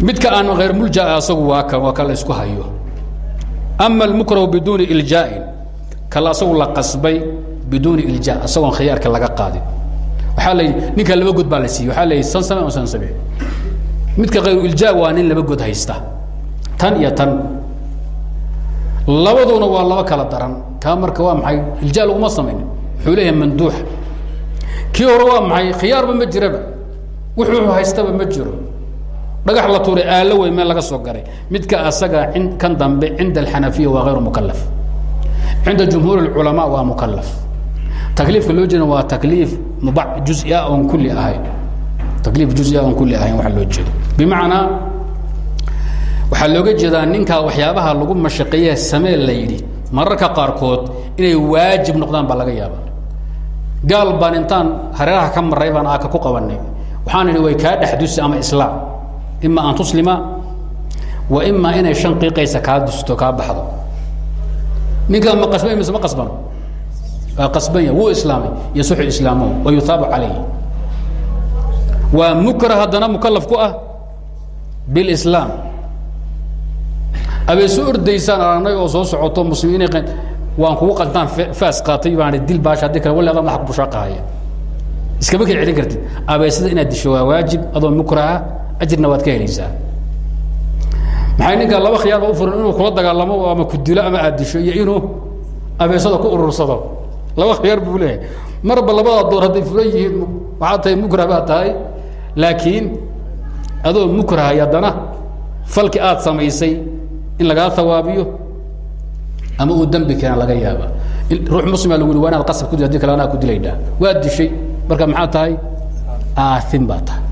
S1: Midka aan hayr mulja asagu waa kan waa ka la isku hayo. Ama almukrahu biduuni iljaa'in kala asagu la qasbay biduuni ilja isagoon khiyaarka laga qaadin. Waxaa la ninka laba god baa la siiyey. Waxaa la san same san same midka hayru ilja waa nin laba god haysta. Tan iyo tan. Labaduna waa laba kala daran. Kaa marka waa maxay? Ilja laguma samayn. Wuxuu leeyahay manduux. Kii hore waa maxay? Khiyaarba ma jiraba. Wuxuu haystaba ma jiro. Dhagax la tuuray aalo wey meel laga soo garay. Midka asaga kan dambe cinda alxanafiya waa hayru mukalaf cinda jumhuur اculamaa waa mukalaf takliifka loo jeeda waa takliif muba juzia oon kulli ahayn. Takliif juzia oon kulli ahayn waxa loo jeedo. Bimacnaa waxaa looga jeedaa ninkaa waxyaabaha lagu mashaqeeye samee la yidhi mararka qaarkood inay waajib noqdaan baa laga yaaba gaal baan intaan hareeraha ka maray baan aaka ku qabanay waxaan idhi way kaa dhexdusi ama islaam ima an tuslima? Wa ima inay shan qiiqaysa kaa dusto kaa baxdo? Ninkaa ma qasbay mise ma qasbano qasbanya wuu islaamay yasuxu islaamahu wa yuhaabu calayhi. Waa mukrah haddana mukalaf ku ah bilislaam abeeso ordaysaan aragnay oo soo socoto muslimiin waan kugu qantaan faas qaatay baan dil baasha haddii kale wali adaa madaxa ku bushaaqahaya iskama kala celin kartid. Abeesada inaad disho waa waajib adoo mukraha ajirna waad ka helaysaa. Maxay ninkaa laba khiyaar ba u furan inuu kula dagaalamo ama ku dilo ama aad disho iyo inuu abeesada ku urursado laba khiyaar buu leeyahay. Marba labadaa door hadday fulan yihiin waxaad tahay mukrah baad tahay. Laakiin adoo mukrahay haddana falki aad samaysay in lagaa hawaabiyo ama uu dembi keena laga yaaba. Ruux muslima lagu yhi waa inaad qasab ku dil haddii kale anaa ku dilaydhaa. Waad dishay. Marka maxaa tahay? Aaim baa tahay.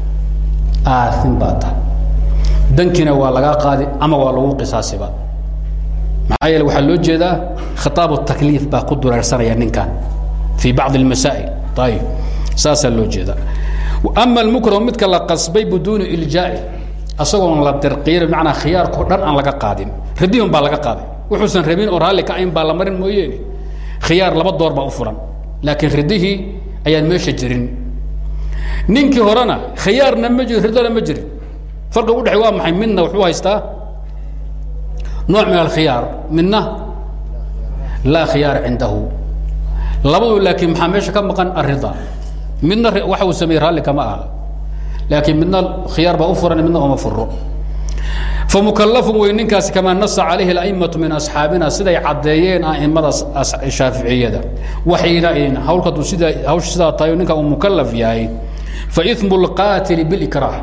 S1: Aaim baa tahay. Dankina waa lagaa qaadi ama waa lagu qisaasiba maxaa yeele waxaa loo jeedaa khitaab takliif baa ku dureersanaya ninkan fii bacdi اlmasaa'il ayib saasaa loo jeedaa. Ama almukrahu midka la qasbay biduuni iljaa'i asagoon la dirqiin bimacnaa khiyaarkao dhan aan laga qaadin. Radihun baa laga qaaday. Wuxuusan rabin oo raalli ka ayn baa la marin mooyeene. Khiyaar laba door baa u furan laakiin ridihii ayaan meesha jirin. Ninkii horena khiyaarna ma jirin ridana ma jirin. Farqi u dhexey waa maxay? Midna wuxuu haystaa nooc min alkhiyaar midna laa khiyaar cindahu. Labadu laakiin maxaa meesha ka maqan? Arida midna waxa uu sameeyey raalli kama aha. Laakiin midna khiyaar baa u furan midna ooma furo famukalafun wey ninkaasi kamaa nasa calayhi a'immatu min asxaabina siday caddeeyeen a'immada shaaficiyada. Waxayna hawlkadu sida hawsha sidaa tahay ninka uu mukalaf yahay. Faimu اlqaatili bilikrah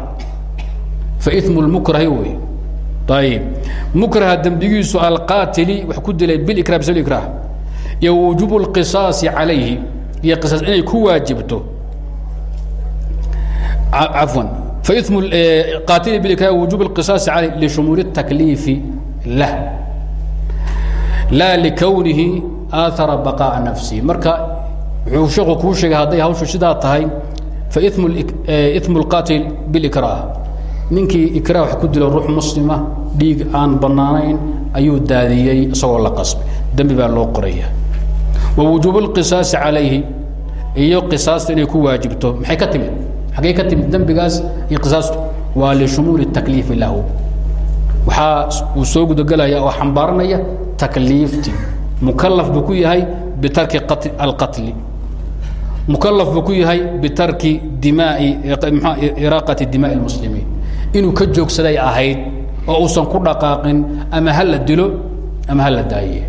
S1: faimu lmukrahi wey ayb mukraha dembigiisu alqaatili wa ku dilay bilra bisrah iyo wujubu lqisaasi calayhi iyo qisaas inay ku waajibto cafwan faim qaatili bilra wujub lqisaasi caleyh lishumuul اtakliifi lah laa likownihi aahara baqaa'a nafsihi marka wuxuu sheeku kuu sheegay hadday hawshu sidaa tahay faimu imu اlqaatil bilkraah ninkii ikrah wax ku dilo ruux muslima dhiig aan bannaanayn ayuu daadiyey isagoo la qasbay. Dembi baa loo qoraya. Wa wujuubu lqisaasi calayhi iyo qisaasta inay ku waajibto. Maxay ka timid? Xaggee ka timid dembigaas iyo qisaastu waa lishumuuli takliifi lahu. Waxaa uu soo gudagelaya oo xambaaranaya takliiftii mukalaf buu ku yahay bitarki alqatli. Mukalaf buu ku yahay bitarki dimaai iraaqati dimaai lmuslimiin inuu ka joogsaday ahayd oo uusan ku dhaqaaqin ama ha la dilo ama ha la daaye.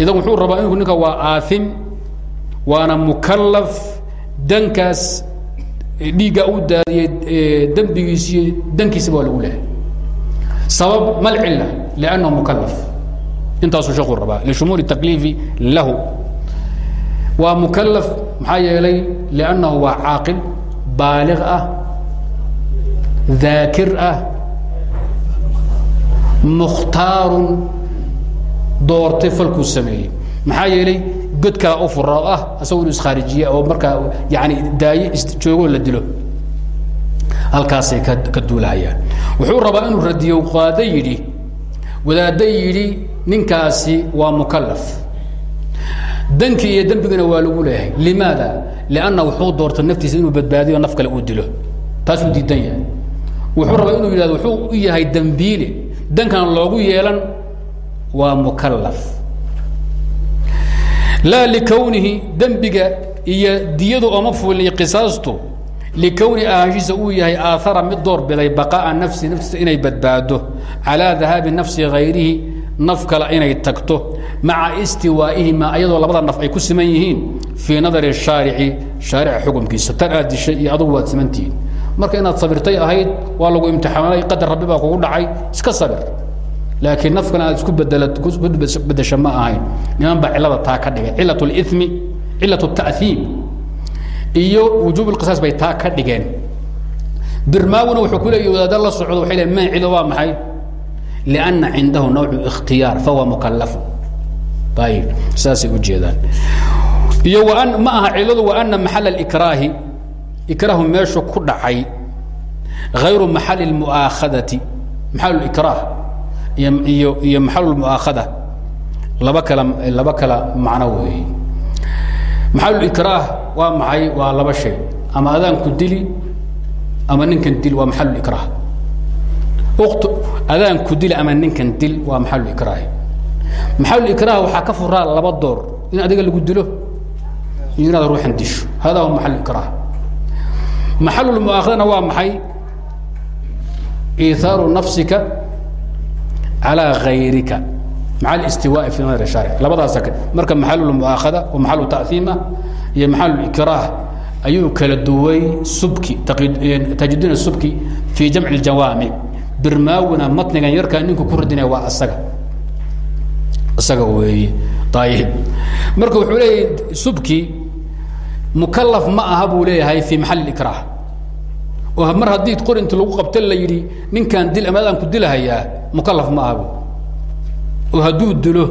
S1: Idan wuxuu rabaa inku ninka waa aaim waana mukalaf dankaas dhiiggaa u daadiyey dembigiisiiy dankiisaba waa lagu lehay sabab mal cila liannahu mukalaf intaasuu sheekuu rabaa lishumuuli takliifi lahu. Waa mukalaf maxaa yeelay liannahu waa caaqil baaliq ah daakir ah mukhtaarun doortay falkuu sameeyey maxaa yeelay god u fura oo ah asagoo inu iskhaarijiya oo markaa yani daaye joogoo la dilo halkaasay ka duulahayaan wuxuu rabaa inuu radiyo qaado yidhi wadaadda yidhi ninkaasi waa mukalaf dankii iyo dembigana waa lagu leeyahay limaada lianna wuxuu doortay naftiisa inuu badbaadiyo naf kale uu dilo taasuu diidan yahay wuxuu rabaa inuu yidhahdo wuxuu u yahay dembiile dankana loogu yeelan waa mukalaf laa likownihi dembiga iyo diyadu ooma fuulin qisaastu likowni ahaanshiisa uu yahay aaara mid door biday baqaaa nafsi naftiisa inay badbaado calaa dahaabi nafsi hayrihi naf kale inay tagto. Maca istiwaa'ihima ayadoo labada naf ay ku siman yihiin fii nadari shaarici shaarica xukumkiisa. Tan aad dishay iyo adugu waad simantihiin marka inaad sabirtay ahayd waa lagu imtixaanay qadar rabbi baa kugu dhacay iska sabir laakiin nafkan aad isku bedela bedesha ma ahayn niman baa cilada taa ka dhigay cilat اlimi cilaة التaأiim iyo wujuub اqisaas bay taa ka dhigeen birmaawina wuxuu ku leeya wadaada la socdo waxay le man cido waa maxay لأna cindahu nawcu اkhtiyaar fahuwa mukalafu ayib saasay u jeedaan iyo ma aha ciladu وأna maxal اإkraahi ikrahu meeshu ku dhacay ayru maxal muaaadai maxalkraah iyo iyo maxalmuaaada laba kala laba kala macno weeye maxalulikraah waa maxay? Waa laba shay. Ama adaanku dili ama ninkan dil waa maxalulkraah adaanku dil ama ninkan dil waa maxalulikraahi maxalulikraah waxaa ka furaa laba door. In adiga lagu dilo iyo inaad ruuxan disho. Hada huwa maxalulkraah اإkraah maxal اmu'aakhadana waa maxay iithaaru nafsika calى gayrika maca اlistiwaaءi fi nadr الshaarc labadaasa marka maxal اmu'aakhada oo maxalu taأiima iyo maxal اإkraah ayuu kala duway subki tajidiin subki fii jamci اjawaamic birmaawina matnigan yarkaa ninku ku radinaya waa asaga isaga weeye ayib marka wuxuu leeyahy subki mukalaf ma aha buu leeyahay fii maxal ikraah oo mar haddii qor inti lagu qabta la yidhi ninkaan dil ama adaan ku dilahayaa mukalaf ma aha oo hadduu dilo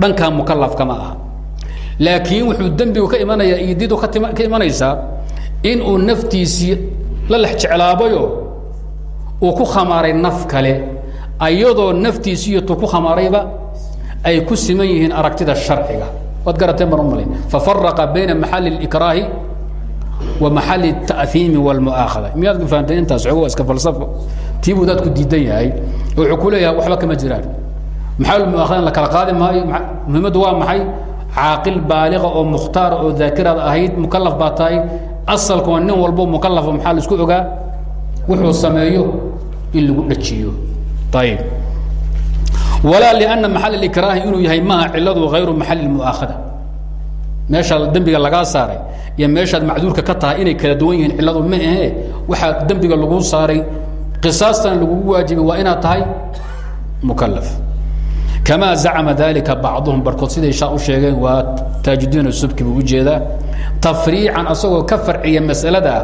S1: dhankaa mukalafka ma aha. Laakiin wuxuu dembigu ka imanayaa ididu katim ka imanaysaa in uu naftiisii la lex jeclaabayo uu ku khamaaray naf kale ayadoo naftiisiiyo tu ku khamaarayba ay ku siman yihiin aragtida sharciga. Waad garateen baan u malayn fafaraqa bayna maxali اlikraahi waa maxal taaiimi wlmuaaada miyaad fahamteen intaas og iska falsafo. Tiibuu dadku diidan yahay. Wuxuu ku leeyahay waxba kama jiraan. Maxalmuaadan la kala qaadi maayo? Muhimaddu waa maxay? Caaqil baaliqa oo mukhtaar oo daakiraad ahayd mukalaf baa tahay. Asalka waa nin walbo mukalafo maxaa la isku ogaa? Wuxuu sameeyo in lagu dhajiyo. Ayib walaa lna maxal ikraahi inuu yahay maha ciladu hayru maxal muaaada meesha dembiga lagaa saaray iyo meeshaad macduurka ka tahay inay kala duwan yihiin ciladu ma ahe. Waxaa dembiga laguu saaray qisaastan lagugu waajibay waa inaad tahay mukalaf kama zacma dalika bacduhum barkood siday shaa u sheegeen waa taajidiin subki buu u jeedaa tafriican asagoo ka farciya masalada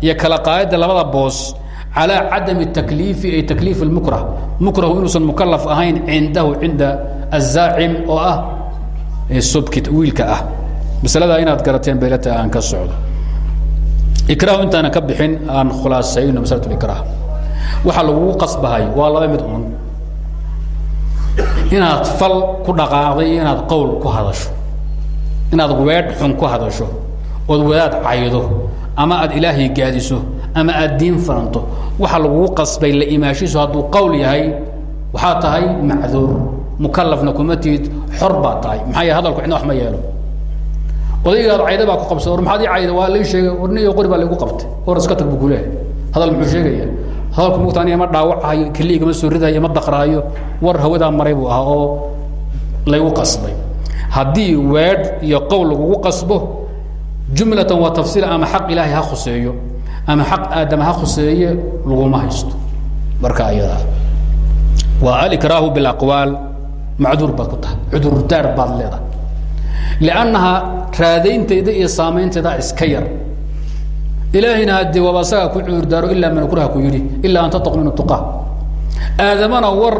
S1: iyo kala qaadida labada boos calى cadam takliifi ay takliif اmukrah mukrahu inuusan mukalaf ahayn cindahu cinda azaacim oo ah subki wiilka ah masaladaa inaad garateen baylata aan ka socdo. Ikraahu intaana ka bixin aan khulaasayno masalat ikrah waxa lagugu qasbahay waa laba mid un inaad fal ku dhaqaaqday iyo inaad qowl ku hadasho. Inaad weedh xun ku hadasho. Ood wadaad caydo ama aad ilaahay gaadiso ama aad diin faranto. Waxa lagugu qasbay la imaashiisu hadduu qowl yahay waxaa tahay macduur. Mukalafna kuma tiid xor baa tahay. Maxaa yeel hadalku cidna wax ma yeelo odaygaad cayda baa ku qabsay war maxaad ii cayda? Waa lii sheegay. War niyo qori baa laygu qabtay. War iska tag buu kuleehay hadal muxuu sheegaya? Hadalku mugta aniga ma dhaawacayo keli igama soo ridayo ma daqraayo. War hawadaa maray buu ahaa oo laygu qasbay. Haddii weedh iyo qowl lagugu qasbo jumlatan waa tafsiila ama xaq ilaahay ha khuseeyo ama xaq aadam ha khuseeye laguma haysto. Marka ayadaa. Waa alikraahu bilaqwaal macduur baad ku tahay. Cudurdaar baad leedahay liannahaa raadaynteeda iyo saamaynteeda iska yar ilaahayna haddii waaba asagaa ku cudurdaaro ilaa man ukraha ku yidhi ilaa an tattaqu min tuqa aadamana war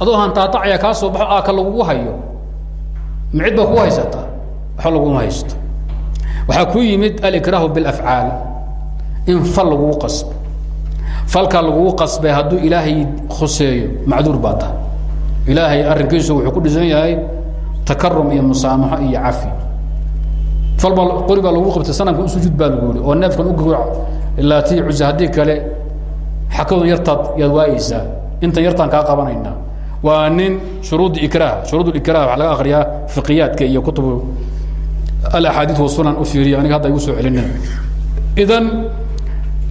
S1: adoo hantaatacaya kaa soo baxo aaka lagugu hayo ma cid baa kugu haysataa waxba laguma haysto waxaa ku yimid alikraahu bilafcaal in fal lagugu qasbo falkaa lagugu qasbay hadduu ilaahay khuseeyo macduur baa tahay ilaahay arrinkiisu wuxuu ku dhisan yahay takarum iyo musaamaxo iyo cafi. Falbaa qori baa lagu qabtay sanamka u sujuud baa lagu yihi oo neefkan u gawrac ilaa tii cusa haddii kale xakadan yartaad yaad waayeysaa intan yartaan kaa qabanaynaa. Waa nin shuruud ikrah shuruud ikrah waxaa laga akriyaa fiqiyaadka iyo kutubu alaxaadiid wasunan u fiiriya. Aniga hadda igu soo celinina idan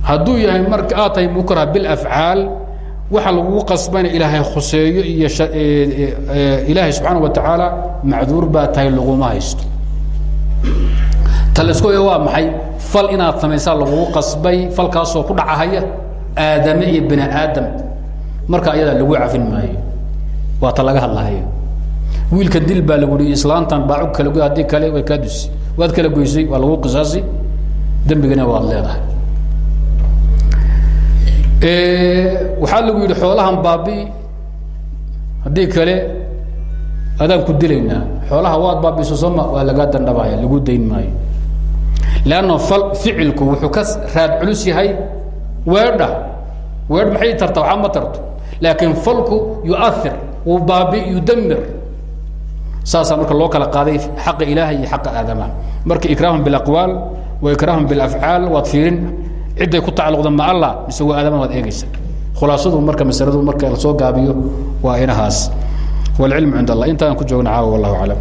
S1: hadduu yahay marka aad tahay mukrah bilafcaal waxa lagugu qasbayna ilaahay khuseeyo iyo ilaahay subxaana wa tacaala macduur baa tahay laguma haysto. Talesko waa maxay? Fal inaad samaysaa lagugu qasbay falkaasoo ku dhacahaya aadame iyo bini aadam. Marka ayadaa lagu cafin maayo. Waa ta laga hadlahayo. Wiilka dil baa lagu i islaantan baacu kale haddii kale way kaa dusi. Waad kala goysay waa lagu qisaasi. Dembigana waad leedahay waxaa lagu yidhi xoolahan baabi'i haddii kale adaan ku dilaynaa. Xoolaha waad baabi'iso sooma waa lagaa dandhabaya lagu dayn maayo. Leanna fal ficilku wuxuu ka raad culus yahay weedha. Weedh maxay tarta waxaa ma tarto. Laakiin falku yuair wuu baabi yudamir. Saasaa marka loo kala qaaday xaqa ilaahay iyo xaqa aadamaha marka ikraahum bilaqwaal wa ikraahum bilafcaal waad fiirin ciday ku tacaluqda ma alla mise waa aadama ad eegaysa. Khulaasadu marka masaladu marka la soo gaabiyo waa inahaas. Wاlcilm cind اllah intaaan ku joogna caawa wallah aclam.